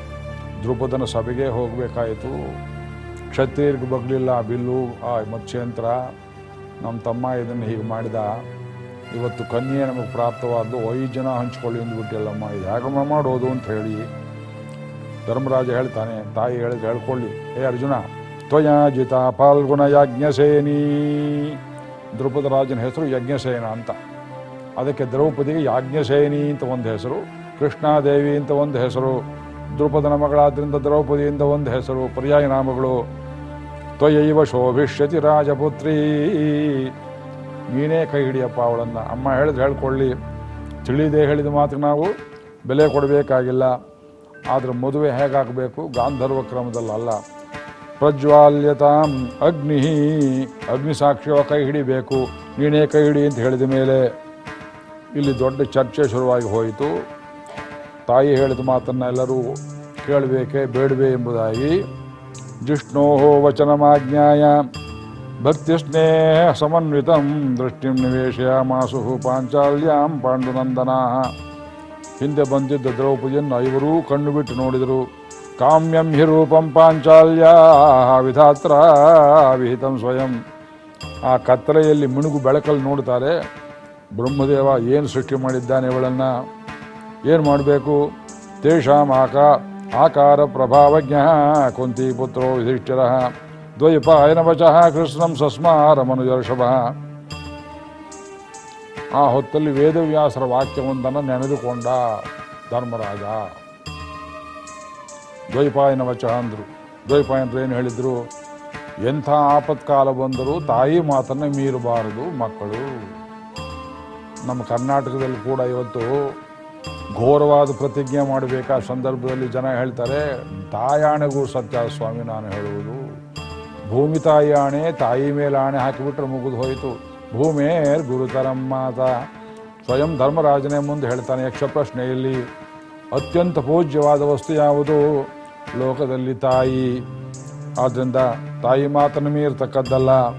ದ್ರುಪದನ ಸಭೆಗೆ ಹೋಗಬೇಕಾಯಿತು. ಕ್ಷತ್ರಿಯರಿಗೆ ಬಗ್ಲಿಲ್ಲ, ಬಿಲ್ಲು, ಆ, ಮತ್ಸ್ಯಂತ್ರ. ನಮ್ಮ ತಮ್ಮ ಇದನ್ನು ಹೀಗೆ ಮಾಡಿದ. ಇವತ್ತು ಕನ್ಯೆ ನಮಗೆ ಪ್ರಾಪ್ತವಾದ್ದು ಐದು ಜನ ಹಂಚ್ಕೊಳ್ಳಿ ಅಂದ್ಬಿಟ್ಟಿಲ್ಲಮ್ಮ. ಇದು ಹೇಗಮ್ಮ ಮಾಡೋದು ಅಂತ ಹೇಳಿ ಧರ್ಮರಾಜ ಹೇಳ್ತಾನೆ. ತಾಯಿ ಹೇಳಿದ್ರೆ ಹೇಳ್ಕೊಳ್ಳಿ. ಏ ಅರ್ಜುನ, ತ್ವಯಾಜಿತ ಪಾಲ್ಗುಣ ಯಾಜ್ಞಸೇನಿ. ದ್ರೌಪದ ರಾಜನ ಹೆಸರು ಯಜ್ಞಸೇನ ಅಂತ. ಅದಕ್ಕೆ ದ್ರೌಪದಿಗೆ ಯಾಜ್ಞಸೇನಿ ಅಂತ ಒಂದು ಹೆಸರು, ಕೃಷ್ಣಾದೇವಿ ಅಂತ ಒಂದು ಹೆಸರು, ದ್ರೌಪದನ ಮಗಳಾದ್ರಿಂದ ದ್ರೌಪದಿಯಿಂದ ಒಂದು ಹೆಸರು, ಪರ್ಯಾಯ ನಾಮಗಳು, ತ್ವಯೈವ ಶೋಭಿಷ್ಯತಿ ರಾಜಪುತ್ರಿ. ನೀನೇ ಕೈ ಹಿಡಿಯಪ್ಪ ಅವಳನ್ನು ಅಮ್ಮ ಹೇಳಿದ್ರೆ ಹೇಳ್ಕೊಳ್ಳಿ. ತಿಳಿದೇ ಹೇಳಿದ ಮಾತ್ರ ನಾವು ಬೆಲೆ ಕೊಡಬೇಕಾಗಿಲ್ಲ. ಆದರೆ ಮದುವೆ ಹೇಗಾಗಬೇಕು? ಗಾಂಧರ್ವ ಕ್ರಮದಲ್ಲಲ್ಲ ಪ್ರಜ್ವಾಲ್ಯತಾಂ ಅಗ್ನಿ. ಅಗ್ನಿ ಸಾಕ್ಷಿಯ ಕೈ ಹಿಡಿಬೇಕು. ನೀನೇ ಕೈ ಹಿಡಿ ಅಂತ ಹೇಳಿದ ಮೇಲೆ ಇಲ್ಲಿ ದೊಡ್ಡ ಚರ್ಚೆ ಶುರುವಾಗಿ ಹೋಯಿತು. ತಾಯಿ ಹೇಳಿದ ಮಾತನ್ನು ಎಲ್ಲರೂ ಕೇಳಬೇಕೆ ಬೇಡವೆ ಎಂಬುದಾಗಿ. ಜಿಷ್ಣೋ ವಚನಮಾಜ್ಞಾಯ. ಭಕ್ತಿ ಸ್ನೇಹ ಸಮನ್ವಿತಂ ದೃಷ್ಟಿಂ ನಿವೇಶಯ ಮಾಸು ಪಾಂಚಾಲ್ಯಾಂ ಪಾಂಡುನಂದನಾ ಹಿಂದೆ ಬಂದಿದ್ದ ದ್ರೌಪದಿಯನ್ನು ಐವರೂ ಕಣ್ಣು ಬಿಟ್ಟು ನೋಡಿದರು. ಕಾಮ್ಯಂ ಹಿ ರೂಪಂ ಪಾಂಚಾಲ್ಯ ವಿಧಾತ್ರ ವಿಹಿತಂ ಸ್ವಯಂ ಆ ಕತ್ತಲೆಯಲ್ಲಿ ಮಿಣುಗು ಬೆಳಕಲ್ಲಿ ನೋಡ್ತಾರೆ. ಬ್ರಹ್ಮದೇವ ಏನು ಸೃಷ್ಟಿ ಮಾಡಿದ್ದಾನೆ ಇವಳನ್ನು? ಏನು ಮಾಡಬೇಕು? ತೇಷಾಂ ಆಕ, ಆಕಾರ ಪ್ರಭಾವಜ್ಞ ಕುಂತಿ ಪುತ್ರೋ ಯುಧಿಷ್ಠಿರ, ದ್ವೈಪಾಯನ ವಚಃ ಕೃಷ್ಣಂ ಸಸ್ಮಾರ ಮನುಜರ್ಷಭ. ಆ ಹೊತ್ತಲ್ಲಿ ವೇದವ್ಯಾಸರ ವಾಕ್ಯವೊಂದನ್ನು ನೆನೆದುಕೊಂಡ ಧರ್ಮರಾಜ. ದ್ವೈಪಾಯನ ವಚ ಅಂದರು. ದ್ವೈಪಾಯನರು ಏನು ಹೇಳಿದರು? ಎಂಥ ಆಪತ್ಕಾಲ ಬಂದರೂ ತಾಯಿ ಮಾತನ್ನು ಮೀರಬಾರದು ಮಕ್ಕಳು. ನಮ್ಮ ಕರ್ನಾಟಕದಲ್ಲಿ ಕೂಡ ಇವತ್ತು ಘೋರವಾದ ಪ್ರತಿಜ್ಞೆ ಮಾಡಬೇಕಾದ ಸಂದರ್ಭದಲ್ಲಿ ಜನ ಹೇಳ್ತಾರೆ ತಾಯಾಣೆಗೂ ಸತ್ಯ ಸ್ವಾಮಿ ನಾನು ಹೇಳುವುದು. ಭೂಮಿ ತಾಯಿ ಆಣೆ, ತಾಯಿ ಮೇಲೆ ಆಣೆ ಹಾಕಿಬಿಟ್ರೆ ಮುಗಿದು ಹೋಯಿತು. ಭೂಮೇರ್ ಗುರುತರಂ ಮಾತ. ಸ್ವಯಂ ಧರ್ಮರಾಜನೇ ಮುಂದೆ ಹೇಳ್ತಾನೆ ಯಕ್ಷ ಪ್ರಶ್ನೆಯಲ್ಲಿ ಅತ್ಯಂತ ಪೂಜ್ಯವಾದ ವಸ್ತು ಯಾವುದು? ಲೋಕದಲ್ಲಿ ತಾಯಿ. ಆದ್ದರಿಂದ ತಾಯಿ ಮಾತನ್ನು ಮೀರ್ತಕ್ಕದ್ದಲ್ಲ,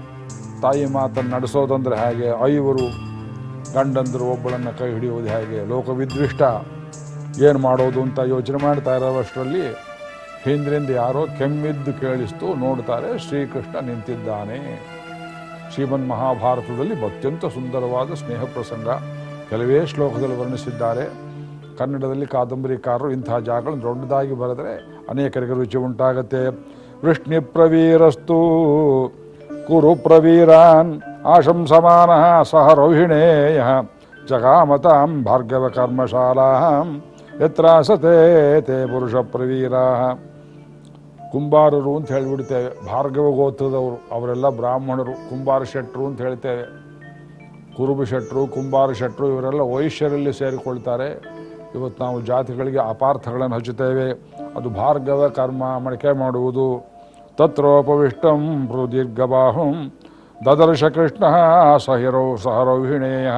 ತಾಯಿ ಮಾತನ್ನು ನಡೆಸೋದಂದ್ರೆ ಹೇಗೆ? ಐವರು ಗಂಡಂದರು ಒಬ್ಬಳನ್ನು ಕೈ ಹಿಡಿಯೋದು ಹೇಗೆ? ಲೋಕವಿದ್ವಿಷ್ಟ. ಏನು ಮಾಡೋದು ಅಂತ ಯೋಚನೆ ಮಾಡ್ತಾ ಇರೋವಷ್ಟರಲ್ಲಿ ಹಿಂದ್ರಿಂದ ಯಾರೋ ಕೆಮ್ಮಿದ್ದು ಕೇಳಿಸ್ತು, ನೋಡ್ತಾರೆ ಶ್ರೀಕೃಷ್ಣ ನಿಂತಿದ್ದಾನೆ. ಶ್ರೀಮನ್ ಮಹಾಭಾರತದಲ್ಲಿ ಅತ್ಯಂತ ಸುಂದರವಾದ ಸ್ನೇಹ ಪ್ರಸಂಗ. ಕೆಲವೇ ಶ್ಲೋಕದಲ್ಲಿ ವರ್ಣಿಸಿದ್ದಾರೆ. ಕನ್ನಡದಲ್ಲಿ ಕಾದಂಬರಿಕಾರರು ಇಂತಹ ಜಾಗಗಳನ್ನು ದೊಡ್ಡದಾಗಿ ಬರೆದರೆ ಅನೇಕರಿಗೆ ರುಚಿ ಉಂಟಾಗತ್ತೆ. ವೃಷ್ಣಿ ಪ್ರವೀರಸ್ತು, ಕುರು ಪ್ರವೀರಾನ್ ಆಶಂಸಮಾನ ಸಹ ರೋಹಿಣೇಯ, ಜಗಾಮತಾಂ ಭಾರ್ಗವ ಕರ್ಮಶಾಲಾಂ, ಯತ್ರಾಸತೆ ತೇ ಪುರುಷ ಪ್ರವೀರಾ. ಕುಂಬಾರರು ಅಂತ ಹೇಳಿಬಿಡ್ತೇವೆ, ಭಾರ್ಗವ ಗೋತ್ರದವರು, ಅವರೆಲ್ಲ ಬ್ರಾಹ್ಮಣರು, ಕುಂಬಾರ ಶೆಟ್ರು ಅಂತ ಹೇಳ್ತೇವೆ. ಕುರುಬ ಶೆಟ್ರು ಕುಂಬಾರ ಶೆಟ್ರು ಇವರೆಲ್ಲ ವೈಶ್ಯರಲ್ಲಿ ಸೇರಿಕೊಳ್ತಾರೆ. ಇವತ್ತು ನಾವು ಜಾತಿಗಳಿಗೆ ಅಪಾರ್ಥಗಳನ್ನು ಹಚ್ಚುತ್ತೇವೆ. ಅದು ಭಾರ್ಗವ ಕರ್ಮ ಮಡಿಕೆ ಮಾಡುವುದು. ತತ್ರೋಪವಿಷ್ಟಂ ದೀರ್ಘಬಾಹುಂ. ದದರ್ಶ ಕೃಷ್ಣ ಸಹಿರೋ ಸಹರೋಹಿಣೇಯ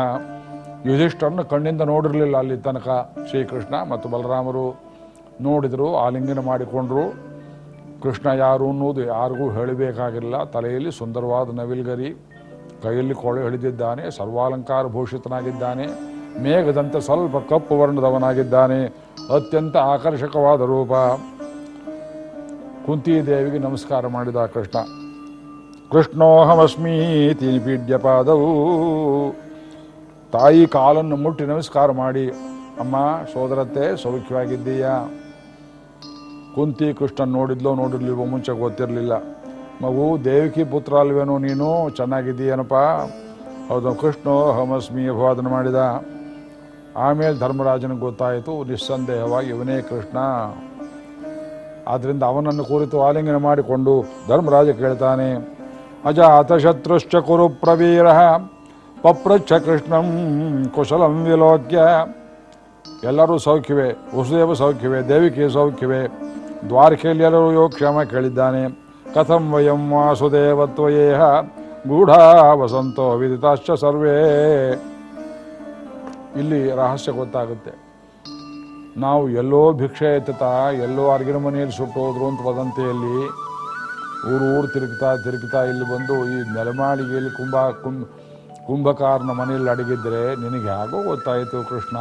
ಯುಧಿಷ್ಠರನ್ನು ಕಣ್ಣಿಂದ ನೋಡಿರಲಿಲ್ಲ ಅಲ್ಲಿ ತನಕ ಶ್ರೀಕೃಷ್ಣ ಮತ್ತು ಬಲರಾಮರು. ನೋಡಿದರು ಆಲಿಂಗನ ಮಾಡಿಕೊಂಡರು. ಕೃಷ್ಣ ಯಾರು ಅನ್ನೋದು ಯಾರಿಗೂ ಹೇಳಬೇಕಾಗಿಲ್ಲ. ತಲೆಯಲ್ಲಿ ಸುಂದರವಾದ ನವಿಲ್ಗರಿ. ಕೈಯಲ್ಲಿ ಕೊಳೆ ಹಿಡಿದಿದ್ದಾನೆ. ಸರ್ವಾಲಂಕಾರ ಭೂಷಿತನಾಗಿದ್ದಾನೆ. ಮೇಘದಂತೆ ಸ್ವಲ್ಪ ಕಪ್ಪು ವರ್ಣದವನಾಗಿದ್ದಾನೆ. ಅತ್ಯಂತ ಆಕರ್ಷಕವಾದ ರೂಪ. ಕುಂತಿ ದೇವಿಗೆ ನಮಸ್ಕಾರ ಮಾಡಿದ ಕೃಷ್ಣ. ಕೃಷ್ಣೋಹಮಸ್ಮೀತಿ ನಿಪೀಡ್ಯ ಪಾದವು. ತಾಯಿ ಕಾಲನ್ನು ಮುಟ್ಟಿ ನಮಸ್ಕಾರ ಮಾಡಿ. ಅಮ್ಮ ಸೋದರತೆ ಸೌಖ್ಯವಾಗಿದ್ದೀಯಾ. ಕುಂತಿ ಕೃಷ್ಣನ್ ನೋಡಿದ್ಲೋ ನೋಡಿರ್ಲಿಲ್ವೋ ಮುಂಚೆ ಗೊತ್ತಿರಲಿಲ್ಲ. ಮಗು, ದೇವಿಕಿ ಪುತ್ರ ಅಲ್ವೇನೋ ನೀನು? ಚೆನ್ನಾಗಿದ್ದೀಯನಪ್ಪ. ಹೌದು ಕೃಷ್ಣೋ ಹಮಸ್ಮಿ ಮಾಡಿದ. ಆಮೇಲೆ ಧರ್ಮರಾಜನಿಗೆ ಗೊತ್ತಾಯಿತು, ನಿಸ್ಸಂದೇಹವಾಗಿ ಇವನೇ ಕೃಷ್ಣ. ಆದ್ದರಿಂದ ಅವನನ್ನು ಕುರಿತು ಆಲಿಂಗನ ಮಾಡಿಕೊಂಡು ಧರ್ಮರಾಜ ಕೇಳ್ತಾನೆ ಅಜಾತ ಶತ್ರುಶ್ಚ ಕುರು ಪ್ರವೀರ, ಪಪ್ರಚ್ಛ ಕೃಷ್ಣಂ ಕುಶಲಂ ವಿಲೋಕ್ಯ. ಎಲ್ಲರೂ ಸೌಖ್ಯವೇ, ವಸುದೇವ ಸೌಖ್ಯವೇ, ದೇವಿಕೆ ಸೌಖ್ಯವೇ. ದ್ವಾರಕೆಯಲ್ಲಿ ಎಲ್ಲರೂ ಯೋಗಕ್ಷೇಮ ಕೇಳಿದ್ದಾನೆ. ಕಥಂ ವಯಂ ವಾಸುದೇವತ್ವಯೇಹ ಗೂಢ ವಸಂತೋ ವಿದಿತಾಶ್ಚ ಸರ್ವೇ. ಇಲ್ಲಿ ರಹಸ್ಯ ಗೊತ್ತಾಗುತ್ತೆ. ನಾವು ಎಲ್ಲೋ ಭಿಕ್ಷೆ ಎತ್ತತಾ ಎಲ್ಲೋ ಅರ್ಗಿನ ಮನೆಯಲ್ಲಿ ಸುಟ್ಟೋದ್ರು ಅಂತ ವದಂತೆಯಲ್ಲಿ ಊರು ಊರು ತಿರುಗ್ತಾ ತಿರುಗ್ತಾ ಇಲ್ಲಿ ಬಂದು ಈ ನೆಲಮಾಳಿಗೆಯಲ್ಲಿ ಕುಂಭ ಕುಂಭ ಕುಂಭಕಾರನ ಮನೆಯಲ್ಲಿ ಅಡಗಿದ್ರೆ ನಿನಗೆ ಹೇಗೋ ಗೊತ್ತಾಯಿತು ಕೃಷ್ಣ?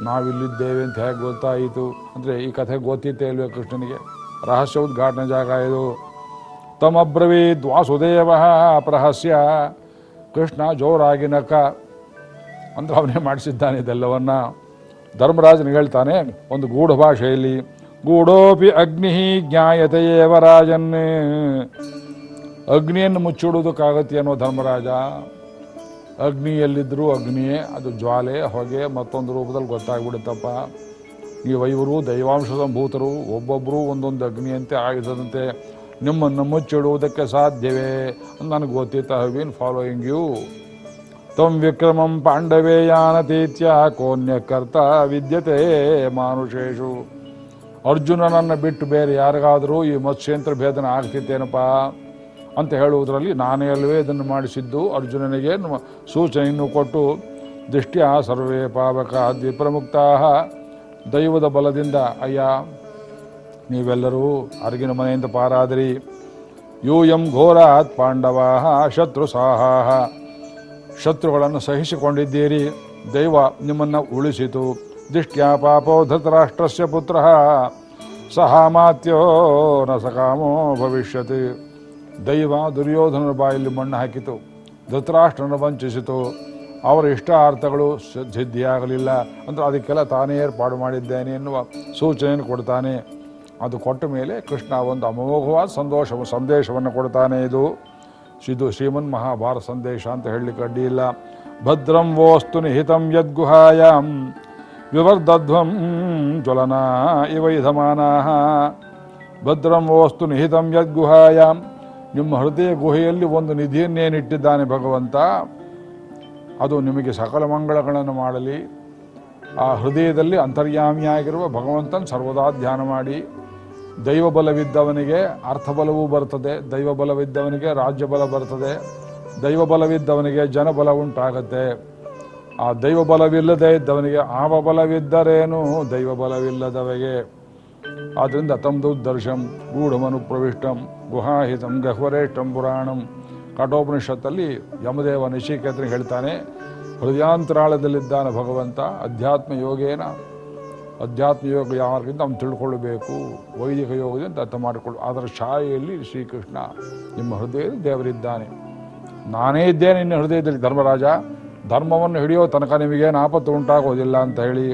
ನಾವಿಲ್ಲಿದ್ದೇವೆ ಅಂತ ಹೇಗೆ ಗೊತ್ತಾಯಿತು? ಅಂದರೆ ಈ ಕಥೆ ಗೊತ್ತಿತ್ತೇ ಇಲ್ವೇ ಕೃಷ್ಣನಿಗೆ? ರಹಸ್ಯ ಉದ್ಘಾಟನೆ ಜಾಗ ಇದು. ತಮಬ್ರವೀದ್ ವಾಸುದೇವ ಪ್ರಹಸ್ಯ ಕೃಷ್ಣ ಜೋರಾಗಿ ನಕ್ಕ. ಅವನೇ ಮಾಡಿಸಿದ್ದಾನೆ ಇದೆಲ್ಲವನ್ನ. ಧರ್ಮರಾಜನ ಹೇಳ್ತಾನೆ, ಒಂದು ಗೂಢ ಭಾಷೆಯಲ್ಲಿ, ಗೂಢೋಪಿ ಅಗ್ನಿ ಜ್ಞಾಯತೆಯೇವ ರಾಜನ್. ಅಗ್ನಿಯನ್ನು ಮುಚ್ಚಿಡೋದಕ್ಕಾಗತ್ತೆ ಅನ್ನೋ ಧರ್ಮರಾಜ. ಅಗ್ನಿಯಲ್ಲಿದ್ದರೂ ಅಗ್ನಿಯೇ, ಅದು ಜ್ವಾಲೆ, ಹೊಗೆ, ಮತ್ತೊಂದು ರೂಪದಲ್ಲಿ ಗೊತ್ತಾಗ್ಬಿಡುತ್ತಪ್ಪ. ಈ ವೈವರು ದೈವಾಂಶ ಸಂಭೂತರು ಒಬ್ಬೊಬ್ಬರು ಒಂದೊಂದು ಅಗ್ನಿಯಂತೆ ಆಯುಧದಂತೆ ನಿಮ್ಮನ್ನು ಮುಚ್ಚಿಡುವುದಕ್ಕೆ ಸಾಧ್ಯವೇ ನನಗೆ ಗೊತ್ತಿತ್ತ. ಬೀನ್ ಫಾಲೋಯಿಂಗ್ ಯು ತಂ ವಿಕ್ರಮಂ ಪಾಂಡವೇಯಾನತೀತ್ಯ ಕೋನ್ಯಕರ್ತ ವಿದ್ಯತೆ ಮಾನುಷೇಷು ಅರ್ಜುನನನ್ನು ಬಿಟ್ಟು ಬೇರೆ ಯಾರಿಗಾದರೂ ಈ ಮತ್ಸ್ಯಂತ್ರ ಭೇದನ ಆಗ್ತಿತ್ತೇನಪ್ಪ ಅಂತ ಹೇಳುವುದರಲ್ಲಿ ನಾನೇ ಅಲ್ವೇ ಇದನ್ನು ಮಾಡಿಸಿದ್ದು. ಅರ್ಜುನನಿಗೆ ಸೂಚನೆಯನ್ನು ಕೊಟ್ಟು, ದೃಷ್ಟಿಯ ಸರ್ವೇ ಪಾವಕ ದ್ವಿಪ್ರಮುಕ್ತಾ ದೈವದ ಬಲದಿಂದ. ಅಯ್ಯ, ನೀವೆಲ್ಲರೂ ಅರಗಿನ ಮನೆಯಿಂದ ಪಾರಾದಿರಿ. ಯೂಯಂ ಘೋರಾತ್ ಪಾಂಡವಾ ಶತ್ರು ಸಾಹಾಹ ಶತ್ರುಗಳನ್ನು ಸಹಿಸಿಕೊಂಡಿದ್ದೀರಿ. ದೈವ ನಿಮ್ಮನ್ನು ಉಳಿಸಿತು. ದಿಷ್ಟ್ಯಾ ಪಾಪೋ ಧೃತರಾಷ್ಟ್ರಸ್ಯ ಪುತ್ರ. ಸಹ ಮಾತ್ಯೋ ನ ಸಕಾಮೋ ಭವಿಷ್ಯತಿ. ದೈವ ದುರ್ಯೋಧನರ ಬಾಯಲ್ಲಿ ಮಣ್ಣು ಹಾಕಿತು. ಧೃತರಾಷ್ಟ್ರನ ವಂಚಿಸಿತು. ಅವರ ಇಷ್ಟಾರ್ಥಗಳು ಅರ್ಥಗಳು ಸಿದ್ಧಿಯಾಗಲಿಲ್ಲ. ಅಂದರೆ ಅದಕ್ಕೆಲ್ಲ ತಾನೇ ಏರ್ಪಾಡು ಮಾಡಿದ್ದೇನೆ ಎನ್ನುವ ಸೂಚನೆಯನ್ನು ಕೊಡ್ತಾನೆ. ಅದು ಕೊಟ್ಟ ಮೇಲೆ ಕೃಷ್ಣ ಒಂದು ಅಮೋಘವಾದ ಸಂತೋಷ ಸಂದೇಶವನ್ನು ಕೊಡ್ತಾನೆ ಇದು. ಇದು ಶ್ರೀಮನ್ ಮಹಾಭಾರತ ಸಂದೇಶ ಅಂತ ಹೇಳಲಿಕ್ಕೆ ಅಡ್ಡಿ ಇಲ್ಲ. ಭದ್ರಂ ವೋಸ್ತು ನಿಹಿತಂ ಯದ್ಗುಹಾಯಾಂ ವಿವರ್ಧಧ್ವಂ ಜ್ವಲನ ಇವ ಇಧಮಾನಾಹ ಭದ್ರಂ ವೋಸ್ತು ನಿಹಿತಂ ಯದ್ಗುಹಾಯಾಂ. ನಿಮ್ಮ ಹೃದಯ ಗುಹೆಯಲ್ಲಿ ಒಂದು ನಿಧಿಯನ್ನೇನಿಟ್ಟಿದ್ದಾನೆ ಭಗವಂತ. ಅದು ನಿಮಗೆ ಸಕಲ ಮಂಗಳಗಳನ್ನು ಮಾಡಲಿ. ಆ ಹೃದಯದಲ್ಲಿ ಅಂತರ್ಯಾಮಿಯಾಗಿರುವ ಭಗವಂತನ ಸರ್ವದಾ ಧ್ಯಾನ ಮಾಡಿ. ದೈವ ಬಲವಿದ್ದವನಿಗೆ ಅರ್ಥಬಲವೂ ಬರ್ತದೆ ದೈವ ಬಲವಿದ್ದವನಿಗೆ ರಾಜ್ಯ ಬಲ ಬರ್ತದೆ ದೈವ ಬಲವಿದ್ದವನಿಗೆ ಜನಬಲ ಉಂಟಾಗತ್ತೆ. ಆ ದೈವ ಬಲವಿಲ್ಲದೆ ಇದ್ದವನಿಗೆ ಆವ ಬಲವಿದ್ದರೇನು ದೈವ ಬಲವಿಲ್ಲದವಗೆ ಆದ್ದರಿಂದ ತಂದು ದರ್ಶಂ ಗೂಢಮನು ಪ್ರವಿಷ್ಟಂ ಗುಹಾಹಿತಂ ಗಹ್ವರೇಷ್ಟಂ ಪುರಾಣಂ. ಕಠೋಪನಿಷತ್ತಲ್ಲಿ ಯಮದೇವ ನಿಶಿಕೇತನ ಹೇಳ್ತಾನೆ, ಹೃದಯಾಂತರಾಳದಲ್ಲಿದ್ದಾನೆ ಭಗವಂತ ಅಧ್ಯಾತ್ಮ ಯೋಗೇನ ಅಧ್ಯಾತ್ಮ ಯೋಗ ಯಾರಿಗಿಂತ ಅವ್ನು ತಿಳ್ಕೊಳ್ಬೇಕು, ವೈದಿಕ ಯೋಗದಿಂದ ಅರ್ಥ ಮಾಡಿಕೊಳ್ಳು. ಅದರ ಛಾಯೆಯಲ್ಲಿ ಶ್ರೀಕೃಷ್ಣ ನಿಮ್ಮ ಹೃದಯದಲ್ಲಿ ದೇವರಿದ್ದಾನೆ. ನಾನೇ ಇದ್ದೇನೆ ನಿನ್ನ ಹೃದಯದಲ್ಲಿ, ಧರ್ಮರಾಜ. ಧರ್ಮವನ್ನು ಹಿಡಿಯೋ ತನಕ ನಿಮಗೇನು ಆಪತ್ತು ಉಂಟಾಗೋದಿಲ್ಲ ಅಂತ ಹೇಳಿ,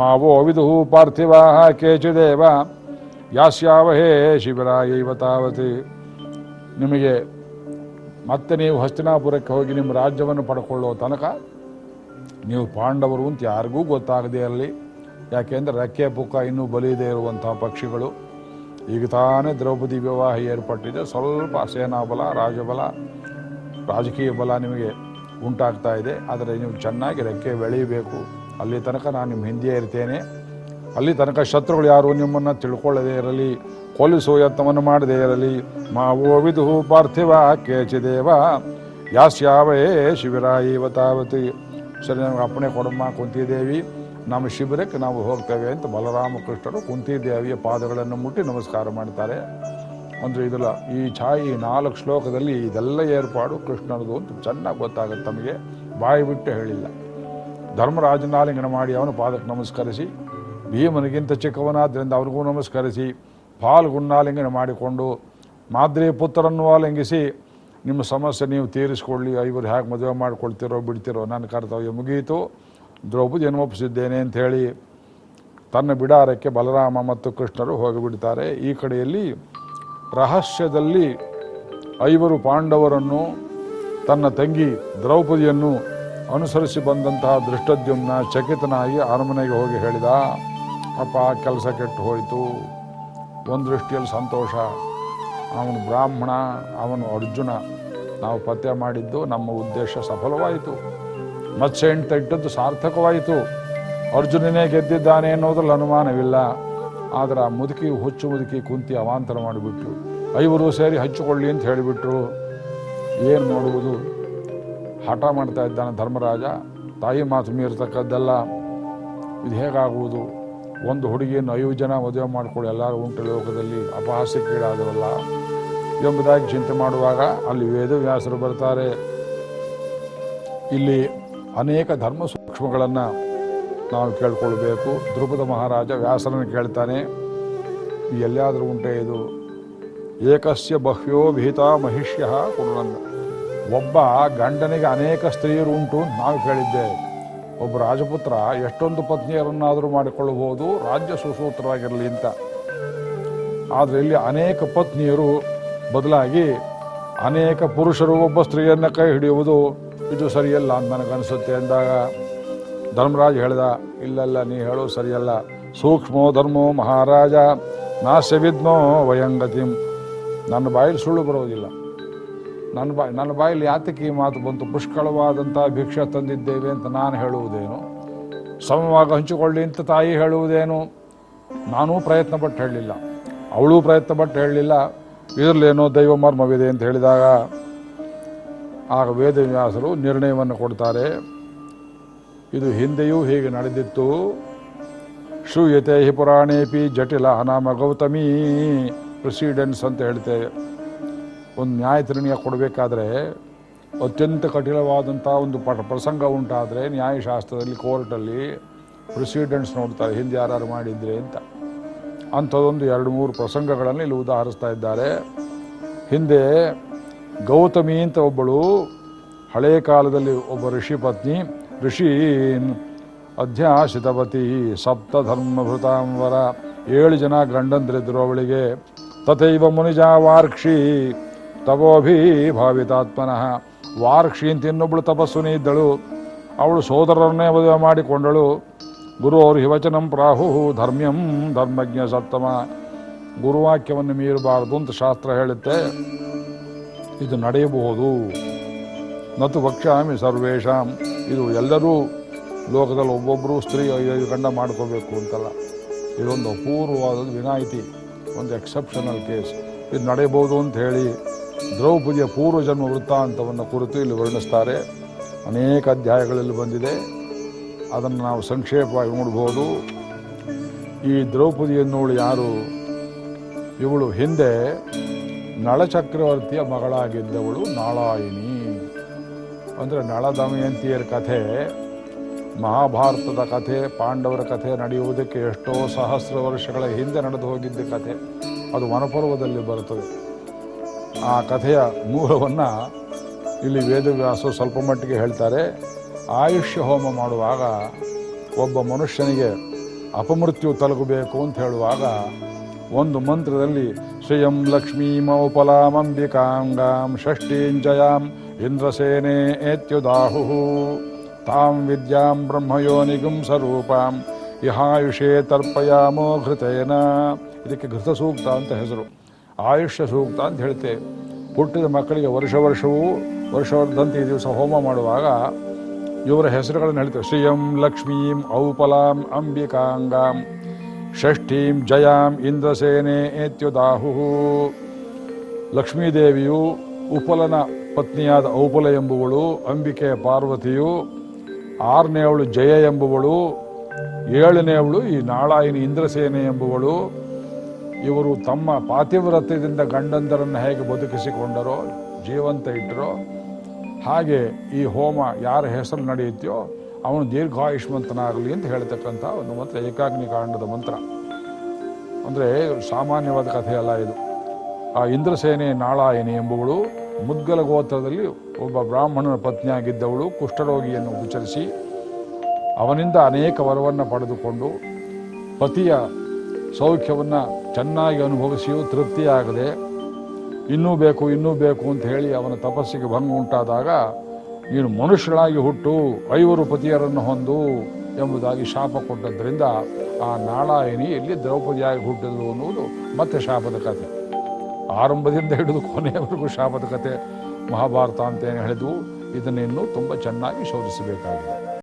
ಮಾವೋ ವಿಧು ಪಾರ್ಥಿವ ಕೇಚಿದೇವ ಯಾಸ್ಯಾವಹೇ ಶಿಬಿರ ಇವತಾವತಿ ನಿಮಗೆ ಮತ್ತೆ ನೀವು ಹಸ್ತಿನಾಪುರಕ್ಕೆ ಹೋಗಿ ನಿಮ್ಮ ರಾಜ್ಯವನ್ನು ಪಡ್ಕೊಳ್ಳೋ ತನಕ ನೀವು ಪಾಂಡವರು ಅಂತ ಯಾರಿಗೂ ಗೊತ್ತಾಗದೇ ಇರಲಿ. ಯಾಕೆಂದರೆ ರೆಕ್ಕೆ ಪುಕ್ಕ ಇನ್ನೂ ಬಲಿಯದೇ ಇರುವಂತಹ ಪಕ್ಷಿಗಳು. ಈಗ ತಾನೇ ದ್ರೌಪದಿ ವಿವಾಹ ಏರ್ಪಟ್ಟಿದೆ. ಸ್ವಲ್ಪ ಸೇನಾಬಲ, ರಾಜಬಲ, ರಾಜಕೀಯ ಬಲ ನಿಮಗೆ ಉಂಟಾಗ್ತಾ ಇದೆ. ಆದರೆ ನೀವು ಚೆನ್ನಾಗಿ ರೆಕ್ಕೆ ಬೆಳೆಯಬೇಕು. ಅಲ್ಲಿ ತನಕ ನಾನು ನಿಮ್ಮ ಹಿಂದೆ ಇರ್ತೇನೆ. ಅಲ್ಲಿ ತನಕ ಶತ್ರುಗಳು ಯಾರು ನಿಮ್ಮನ್ನು ತಿಳ್ಕೊಳ್ಳದೇ ಇರಲಿ, ಕೊಲಿಸೋ ಯತ್ನವನ್ನು ಮಾಡದೇ ಇರಲಿ. ಮಾವೋ ವಿದುಹು ಪಾರ್ಥಿವ ಕೇಚಿದೇವ ಯಾಸ್ಯಾವೇ ಶಿಬಿರ ಇವತಾವತಿ. ಸರಿ, ನಮಗೆ ಅಪ್ಪಣೆ ಕೊಡಮ್ಮ, ಕುಂತಿದೇವಿ. ನಮ್ಮ ಶಿಬಿರಕ್ಕೆ ನಾವು ಹೋಗ್ತೇವೆ ಅಂತ ಬಲರಾಮಕೃಷ್ಣರು ಕುಂತಿದೇವಿಯ ಪಾದಗಳನ್ನು ಮುಟ್ಟಿ ನಮಸ್ಕಾರ ಮಾಡ್ತಾರೆ. ಅಂದರೆ ಇದಲ್ಲ ಈ ಛಾಯಿ ನಾಲ್ಕು ಶ್ಲೋಕದಲ್ಲಿ ಇದೆಲ್ಲ ಏರ್ಪಾಡು ಕೃಷ್ಣನದು ಅಂತ ಚೆನ್ನಾಗಿ ಗೊತ್ತಾಗುತ್ತೆ ತಮಗೆ. ಬಾಯಿ ಬಿಟ್ಟು ಹೇಳಿಲ್ಲ. ಧರ್ಮರಾಜನಾಲಿಂಗನ ಮಾಡಿ ಅವನು ಪಾದಕ್ಕೆ ನಮಸ್ಕರಿಸಿ, ಭೀಮನಿಗಿಂತ ಚಿಕ್ಕವನಾದ್ದರಿಂದ ಅವ್ರಿಗೂ ನಮಸ್ಕರಿಸಿ ಪಾಲ್ಗುಣ್ಣಾಲಿಂಗನ ಮಾಡಿಕೊಂಡು ಮಾದ್ರಿ ಪುತ್ರನ್ನು ಆಲಿಂಗಿಸಿ, ನಿಮ್ಮ ಸಮಸ್ಯೆ ನೀವು ತೀರಿಸ್ಕೊಳ್ಳಿ, ಐವರು ಹೇಗೆ ಮದುವೆ ಮಾಡ್ಕೊಳ್ತಿರೋ ಬಿಡ್ತಿರೋ, ನನ್ನ ಕರ್ತವ್ಯ ಮುಗಿಯಿತು ದ್ರೌಪದಿಯನ್ನು ಒಪ್ಪಿಸಿದ್ದೇನೆ ಅಂತ ಹೇಳಿ ತನ್ನ ಬಿಡಾರಕ್ಕೆ ಬಲರಾಮ ಮತ್ತು ಕೃಷ್ಣರು ಹೋಗಿಬಿಡ್ತಾರೆ. ಈ ಕಡೆಯಲ್ಲಿ ರಹಸ್ಯದಲ್ಲಿ ಐವರು ಪಾಂಡವರನ್ನು ತನ್ನ ತಂಗಿ ದ್ರೌಪದಿಯನ್ನು ಅನುಸರಿಸಿ ಬಂದಂತಹ ದೃಷ್ಟದ್ಯುಮ್ನ ಚಕಿತನಾಗಿ ಅರಮನೆಗೆ ಹೋಗಿ ಹೇಳಿದ, ಅಪ್ಪ, ಕೆಲಸ ಕೆಟ್ಟು ಹೋಯಿತು. ಒಂದು ದೃಷ್ಟಿಯಲ್ಲಿ ಸಂತೋಷ. ಅವನು ಬ್ರಾಹ್ಮಣ, ಅವನು ಅರ್ಜುನ. ನಾವು ಪತ್ತೆ ಮಾಡಿದ್ದು, ನಮ್ಮ ಉದ್ದೇಶ ಸಫಲವಾಯಿತು. ಮತ್ಸ್ಯ ಹೆಣ್ಣು ತೆಟ್ಟದ್ದು ಸಾರ್ಥಕವಾಯಿತು. ಅರ್ಜುನನೇ ಗೆದ್ದಿದ್ದಾನೆ ಅನ್ನೋದ್ರಲ್ಲಿ ಅನುಮಾನವಿಲ್ಲ. ಆದರೆ ಆ ಮುದುಕಿ, ಹುಚ್ಚು ಮುದುಕಿ ಕುಂತಿ ಅವಾಂತರ ಮಾಡಿಬಿಟ್ರು. ಐವರು ಸೇರಿ ಹಚ್ಚಿಕೊಳ್ಳಿ ಅಂತ ಹೇಳಿಬಿಟ್ರು. ಏನು ಮಾಡುವುದು? ಹಠ ಮಾಡ್ತಾ ಇದ್ದಾನೆ ಧರ್ಮರಾಜ. ತಾಯಿ ಮಾತು ಮೀರ್ತಕ್ಕದ್ದಲ್ಲ. ಇದು ಹೇಗಾಗುವುದು? ಒಂದು ಹುಡುಗಿಯನ್ನು ಐದು ಜನ ಮದುವೆ ಮಾಡಿಕೊಳ್ಳಿ. ಎಲ್ಲರೂ ಉಂಟು ಲೋಕದಲ್ಲಿ. ಅಪಹಾಸ್ಯಕ್ಕೀಡಾದವಲ್ಲ ಎಂಬುದಾಗಿ ಚಿಂತೆ ಮಾಡುವಾಗ ಅಲ್ಲಿ ವೇದವ್ಯಾಸರು ಬರ್ತಾರೆ. ಇಲ್ಲಿ ಅನೇಕ ಧರ್ಮ ಸೂಕ್ಷ್ಮಗಳನ್ನು ನಾವು ಕೇಳ್ಕೊಳ್ಬೇಕು. ದ್ರುಪದ ಮಹಾರಾಜ ವ್ಯಾಸರನ್ನು ಕೇಳ್ತಾನೆ ಎಲ್ಲಾದರೂ ಉಂಟೆ ಇದು? ಏಕಸ್ಯ ಬಹ್ಯೋ ವಿಹಿತ ಮಹಿಷ್ಯ ಕುರುನಂದ ಒಬ್ಬ ಗಂಡನಿಗೆ ಅನೇಕ ಸ್ತ್ರೀಯರು ಉಂಟು ನಾವು ಕೇಳಿದ್ದೆ. ಒಬ್ಬ ರಾಜಪುತ್ರ ಎಷ್ಟೊಂದು ಪತ್ನಿಯರನ್ನಾದರೂ ಮಾಡಿಕೊಳ್ಳಬಹುದು, ರಾಜ್ಯ ಸುಸೂತ್ರವಾಗಿರಲಿ ಅಂತ. ಆದರೆ ಇಲ್ಲಿ ಅನೇಕ ಪತ್ನಿಯರು ಬದಲಾಗಿ ಅನೇಕ ಪುರುಷರು ಒಬ್ಬ ಸ್ತ್ರೀಯನ್ನ ಕೈ ಹಿಡಿಯುವುದು ಇದು ಸರಿಯಲ್ಲ ಅಂತ ನನಗನ್ಸುತ್ತೆ ಅಂದಾಗ, ಧರ್ಮರಾಜ್ ಹೇಳ್ದ, ಇಲ್ಲಲ್ಲ, ನೀ ಹೇಳೋ ಸರಿಯಲ್ಲ. ಸೂಕ್ಷ್ಮೋ ಧರ್ಮೋ ಮಹಾರಾಜ ನಾಸ್ಯ ವಿದ್ಮೋ ವಯಂಗತಿಂ. ನನ್ನ ಬಾಯಲ್ಲಿ ಸುಳ್ಳು ಬರೋದಿಲ್ಲ. ನನ್ನ ಬಾಯಿ ನನ್ನ ಬಾಯಲ್ಲಿ ಯಾತಕ್ಕೆ ಈ ಮಾತು ಬಂತು? ಪುಷ್ಕಳವಾದಂಥ ಭಿಕ್ಷೆ ತಂದಿದ್ದೇವೆ ಅಂತ ನಾನು ಹೇಳುವುದೇನು? ಸಮವಾಗಿ ಹಂಚಿಕೊಳ್ಳಿ ಅಂತ ತಾಯಿ ಹೇಳುವುದೇನು? ನಾನೂ ಪ್ರಯತ್ನ ಪಟ್ಟು ಹೇಳಲಿಲ್ಲ. ಅವಳೂ ಪ್ರಯತ್ನ ಪಟ್ಟು ಹೇಳಲಿಲ್ಲ. ಇದರಲ್ಲೇನೋ ದೈವ ಮರ್ಮವಿದೆ ಅಂತ ಹೇಳಿದಾಗ ಆಗ ವೇದವ್ಯಾಸರು ನಿರ್ಣಯವನ್ನು ಕೊಡ್ತಾರೆ. ಇದು ಹಿಂದೆಯೂ ಹೀಗೆ ನಡೆದಿತ್ತು. ಶ್ರೂಯತೆ ಹಿ ಪುರಾಣೇಪಿ ಜಟಿಲ ಅನಾಮ ಗೌತಮಿ ಪ್ರೊಸೀಡೆನ್ಸ್ ಅಂತ ಹೇಳ್ತೇವೆ. ಒಂದು ನ್ಯಾಯ ನಿರ್ಣಯ ಕೊಡಬೇಕಾದ್ರೆ ಅತ್ಯಂತ ಕಠಿಣವಾದಂಥ ಒಂದು ಪಟ ಪ್ರಸಂಗ ಉಂಟಾದರೆ ನ್ಯಾಯಶಾಸ್ತ್ರದಲ್ಲಿ, ಕೋರ್ಟಲ್ಲಿ ಪ್ರೊಸೀಡೆನ್ಸ್ ನೋಡ್ತಾರೆ, ಹಿಂದೆ ಯಾರು ಮಾಡಿದರೆ ಅಂತ. ಅಂಥದ್ದೊಂದು ಎರಡು ಮೂರು ಪ್ರಸಂಗಗಳನ್ನು ಇಲ್ಲಿ ಉದಾಹರಿಸ್ತಾ ಇದ್ದಾರೆ. ಹಿಂದೆ ಗೌತಮಿ ಅಂತ ಒಬ್ಬಳು, ಹಳೆ ಕಾಲದಲ್ಲಿ ಒಬ್ಬ ಋಷಿ ಪತ್ನಿ ಋಷಿ ಅಧ್ಯಾಶಿತವತಿ ಸಪ್ತ ಧರ್ಮಭೃತಾಂಬರ ಏಳು ಜನ ಗಂಡಂದ್ರಿದ್ರು ಅವಳಿಗೆ. ತಥೈವ ಮುನಿಜಾ ವಾರ್ಕ್ಷಿ ತಪೋಭಿ ಭಾವಿತಾತ್ಮನಃ ವಾರ್ಕ್ಷಿ ಅಂತ ಇನ್ನೊಬ್ಬಳು ತಪಸ್ಸುನಿ ಇದ್ದಳು. ಅವಳು ಸೋದರರನ್ನೇ ಮದುವೆ ಮಾಡಿಕೊಂಡಳು. ಗುರು ಅವರು ಹಿವಚನಂ ಪ್ರಾಹು ಧರ್ಮ್ಯಂ ಧರ್ಮಜ್ಞ ಸತ್ತಮ. ಗುರುವಾಕ್ಯವನ್ನು ಮೀರಬಾರದು ಅಂತ ಶಾಸ್ತ್ರ ಹೇಳುತ್ತೆ. ಇದು ನಡೆಯಬಹುದು. ನತು ವಕ್ಷಾಮಿ ಸರ್ವೇಷಾಂ. ಇದು ಎಲ್ಲರೂ ಲೋಕದಲ್ಲಿ ಒಬ್ಬೊಬ್ಬರು ಸ್ತ್ರೀ ಗಂಡ ಮಾಡ್ಕೋಬೇಕು ಅಂತಲ್ಲ. ಇದೊಂದು ಅಪೂರ್ವವಾದ ವಿನಾಯಿತಿ, ಒಂದು ಎಕ್ಸೆಪ್ಷನಲ್ ಕೇಸ್ ಇದು ನಡೆಯಬಹುದು ಅಂತ ಹೇಳಿ ದ್ರೌಪದಿಯ ಪೂರ್ವಜನ್ಮ ವೃತ್ತಾಂತವನ್ನು ಕುರಿತು ಇಲ್ಲಿ ವರ್ಣಿಸ್ತಾರೆ. ಅನೇಕ ಅಧ್ಯಾಯಗಳಲ್ಲಿ ಬಂದಿದೆ. ಅದನ್ನು ನಾವು ಸಂಕ್ಷೇಪವಾಗಿ ನೋಡ್ಬೋದು. ಈ ದ್ರೌಪದಿ ಎನ್ನುವಳು ಯಾರು? ಇವಳು ಹಿಂದೆ ನಳಚಕ್ರವರ್ತಿಯ ಮಗಳಾಗಿದ್ದವಳು ನಾಳಾಯಿನಿ ಅಂದರೆ ನಳ ದಮಯಂತಿಯರ ಕಥೆ, ಮಹಾಭಾರತದ ಕಥೆ, ಪಾಂಡವರ ಕಥೆ ನಡೆಯುವುದಕ್ಕೆ ಎಷ್ಟೋ ಸಹಸ್ರ ವರ್ಷಗಳ ಹಿಂದೆ ನಡೆದು ಹೋಗಿದ್ದ ಕಥೆ. ಅದು ವನಪರ್ವದಲ್ಲಿ ಬರುತ್ತದೆ. ಆ ಕಥೆಯ ಮೂಲವನ್ನು ಇಲ್ಲಿ ವೇದವ್ಯಾಸರು ಸ್ವಲ್ಪ ಮಟ್ಟಿಗೆ ಹೇಳ್ತಾರೆ. ಆಯುಷ್ಯ ಹೋಮ ಮಾಡುವಾಗ ಒಬ್ಬ ಮನುಷ್ಯನಿಗೆ ಅಪಮೃತ್ಯು ತಲುಗಬೇಕು ಅಂತ ಹೇಳುವಾಗ ಒಂದು ಮಂತ್ರದಲ್ಲಿ ಶ್ರಿಯಂ ಲಕ್ಷ್ಮೀಮೌಪಲಾಮಂಬಿಕಾಂಗಾಂ ಷಷ್ಠೀಂಜಯಾಂ ಇಂದ್ರಸೇನೆ ಏತ್ಯುದಾಹು ತಾಂ ವಿದ್ಯಾಂ ಬ್ರಹ್ಮಯೋನಿಗುಂ ಸ್ವರೂಪಾಂ ಇಹಾಯುಷೇ ತರ್ಪಯಾಮೋ ಘೃತೇನ ಇದಕ್ಕೆ ಘೃತ ಸೂಕ್ತ ಅಂತ ಹೆಸರು. ಆಯುಷ್ಯ ಸೂಕ್ತ ಅಂತ ಹೇಳ್ತೇವೆ ಹುಟ್ಟಿದ ಮಕ್ಕಳಿಗೆ ವರ್ಷ ವರ್ಷವೂ ವರ್ಷವರ್ಧಂತಿ ದಿವಸ ಹೋಮ ಮಾಡುವಾಗ ಇವರ ಹೆಸರುಗಳನ್ನು ಹೇಳ್ತೇವೆ. ಶ್ರೀಯಂ ಲಕ್ಷ್ಮೀಂ ಔಪಲಾಂ ಅಂಬಿಕಾಂಗಾಂ. ಷಷ್ಠೀಂ ಜಯಾಂ ಇಂದ್ರಸೇನೆ ಎತ್ಯುದಾಹು ಲಕ್ಷ್ಮೀದೇವಿಯು ಉಪಲನ ಪತ್ನಿಯಾದ ಔಪಲ ಎಂಬುವಳು ಅಂಬಿಕೆ ಪಾರ್ವತಿಯು ಆರನೇವಳು ಜಯ ಎಂಬುವಳು ಏಳನೇವಳು ಈ ನಾಳಾಯಿನಿ ಇಂದ್ರಸೇನೆ ಎಂಬುವಳು. ಇವರು ತಮ್ಮ ಪಾತಿವ್ರತ್ಯದಿಂದ ಗಂಡಂದರನ್ನು ಹೇಗೆ ಬದುಕಿಸಿಕೊಂಡರೋ, ಜೀವಂತ ಇಟ್ಟರೋ, ಹಾಗೆ ಈ ಹೋಮ ಯಾರ ಹೆಸರು ನಡೆಯುತ್ತೆಯೋ ಅವನು ದೀರ್ಘಾಯುಷ್ಮಂತನಾಗಲಿ ಅಂತ ಹೇಳ್ತಕ್ಕಂಥ ಒಂದು ಮಂತ್ರ, ಏಕಾಗ್ನಿ ಕಾಂಡದ ಮಂತ್ರ. ಅಂದರೆ ಸಾಮಾನ್ಯವಾದ ಕಥೆಯಲ್ಲ ಇದು. ಆ ಇಂದ್ರಸೇನೆ ನಾಳಾಯನಿ ಎಂಬುವಳು ಮುದ್ಗಲ ಗೋತ್ರದಲ್ಲಿ ಒಬ್ಬ ಬ್ರಾಹ್ಮಣನ ಪತ್ನಿಯಾಗಿದ್ದವಳು ಕುಷ್ಠರೋಗಿಯನ್ನು ಉಪಚರಿಸಿ ಅವನಿಂದ ಅನೇಕ ವರವನ್ನು ಪಡೆದುಕೊಂಡು ಪತಿಯ ಸೌಖ್ಯವನ್ನು ಚೆನ್ನಾಗಿ ಅನುಭವಿಸಿಯೂ ತೃಪ್ತಿಯಾಗದೆ ಇನ್ನೂ ಬೇಕು ಇನ್ನೂ ಬೇಕು ಅಂತ ಹೇಳಿ ಅವನ ತಪಸ್ಸಿಗೆ ಭಂಗ ಉಂಟಾದಾಗ ನೀನು ಮನುಷ್ಯಳಾಗಿ ಹುಟ್ಟು ಐವರು ಪತಿಯರನ್ನು ಹೊಂದು ಎಂಬುದಾಗಿ ಶಾಪ ಕೊಟ್ಟದ್ರಿಂದ ಆ ನಾಳಾಯಣಿ ಎಲ್ಲಿ ದ್ರೌಪದಿಯಾಗಿ ಹುಟ್ಟಿದಳು ಅನ್ನುವುದು ಮತ್ತೆ ಶಾಪದ ಕಥೆ ಆರಂಭದಿಂದ ಹಿಡಿದು ಕೊನೆಯವರೆಗೂ ಶಾಪದ ಕಥೆ ಮಹಾಭಾರತ ಅಂತ ಏನು ಹೇಳಿದ್ವು. ಇದನ್ನಿನ್ನೂ ತುಂಬ ಚೆನ್ನಾಗಿ ಶೋಧಿಸಬೇಕಾಗಿದೆ.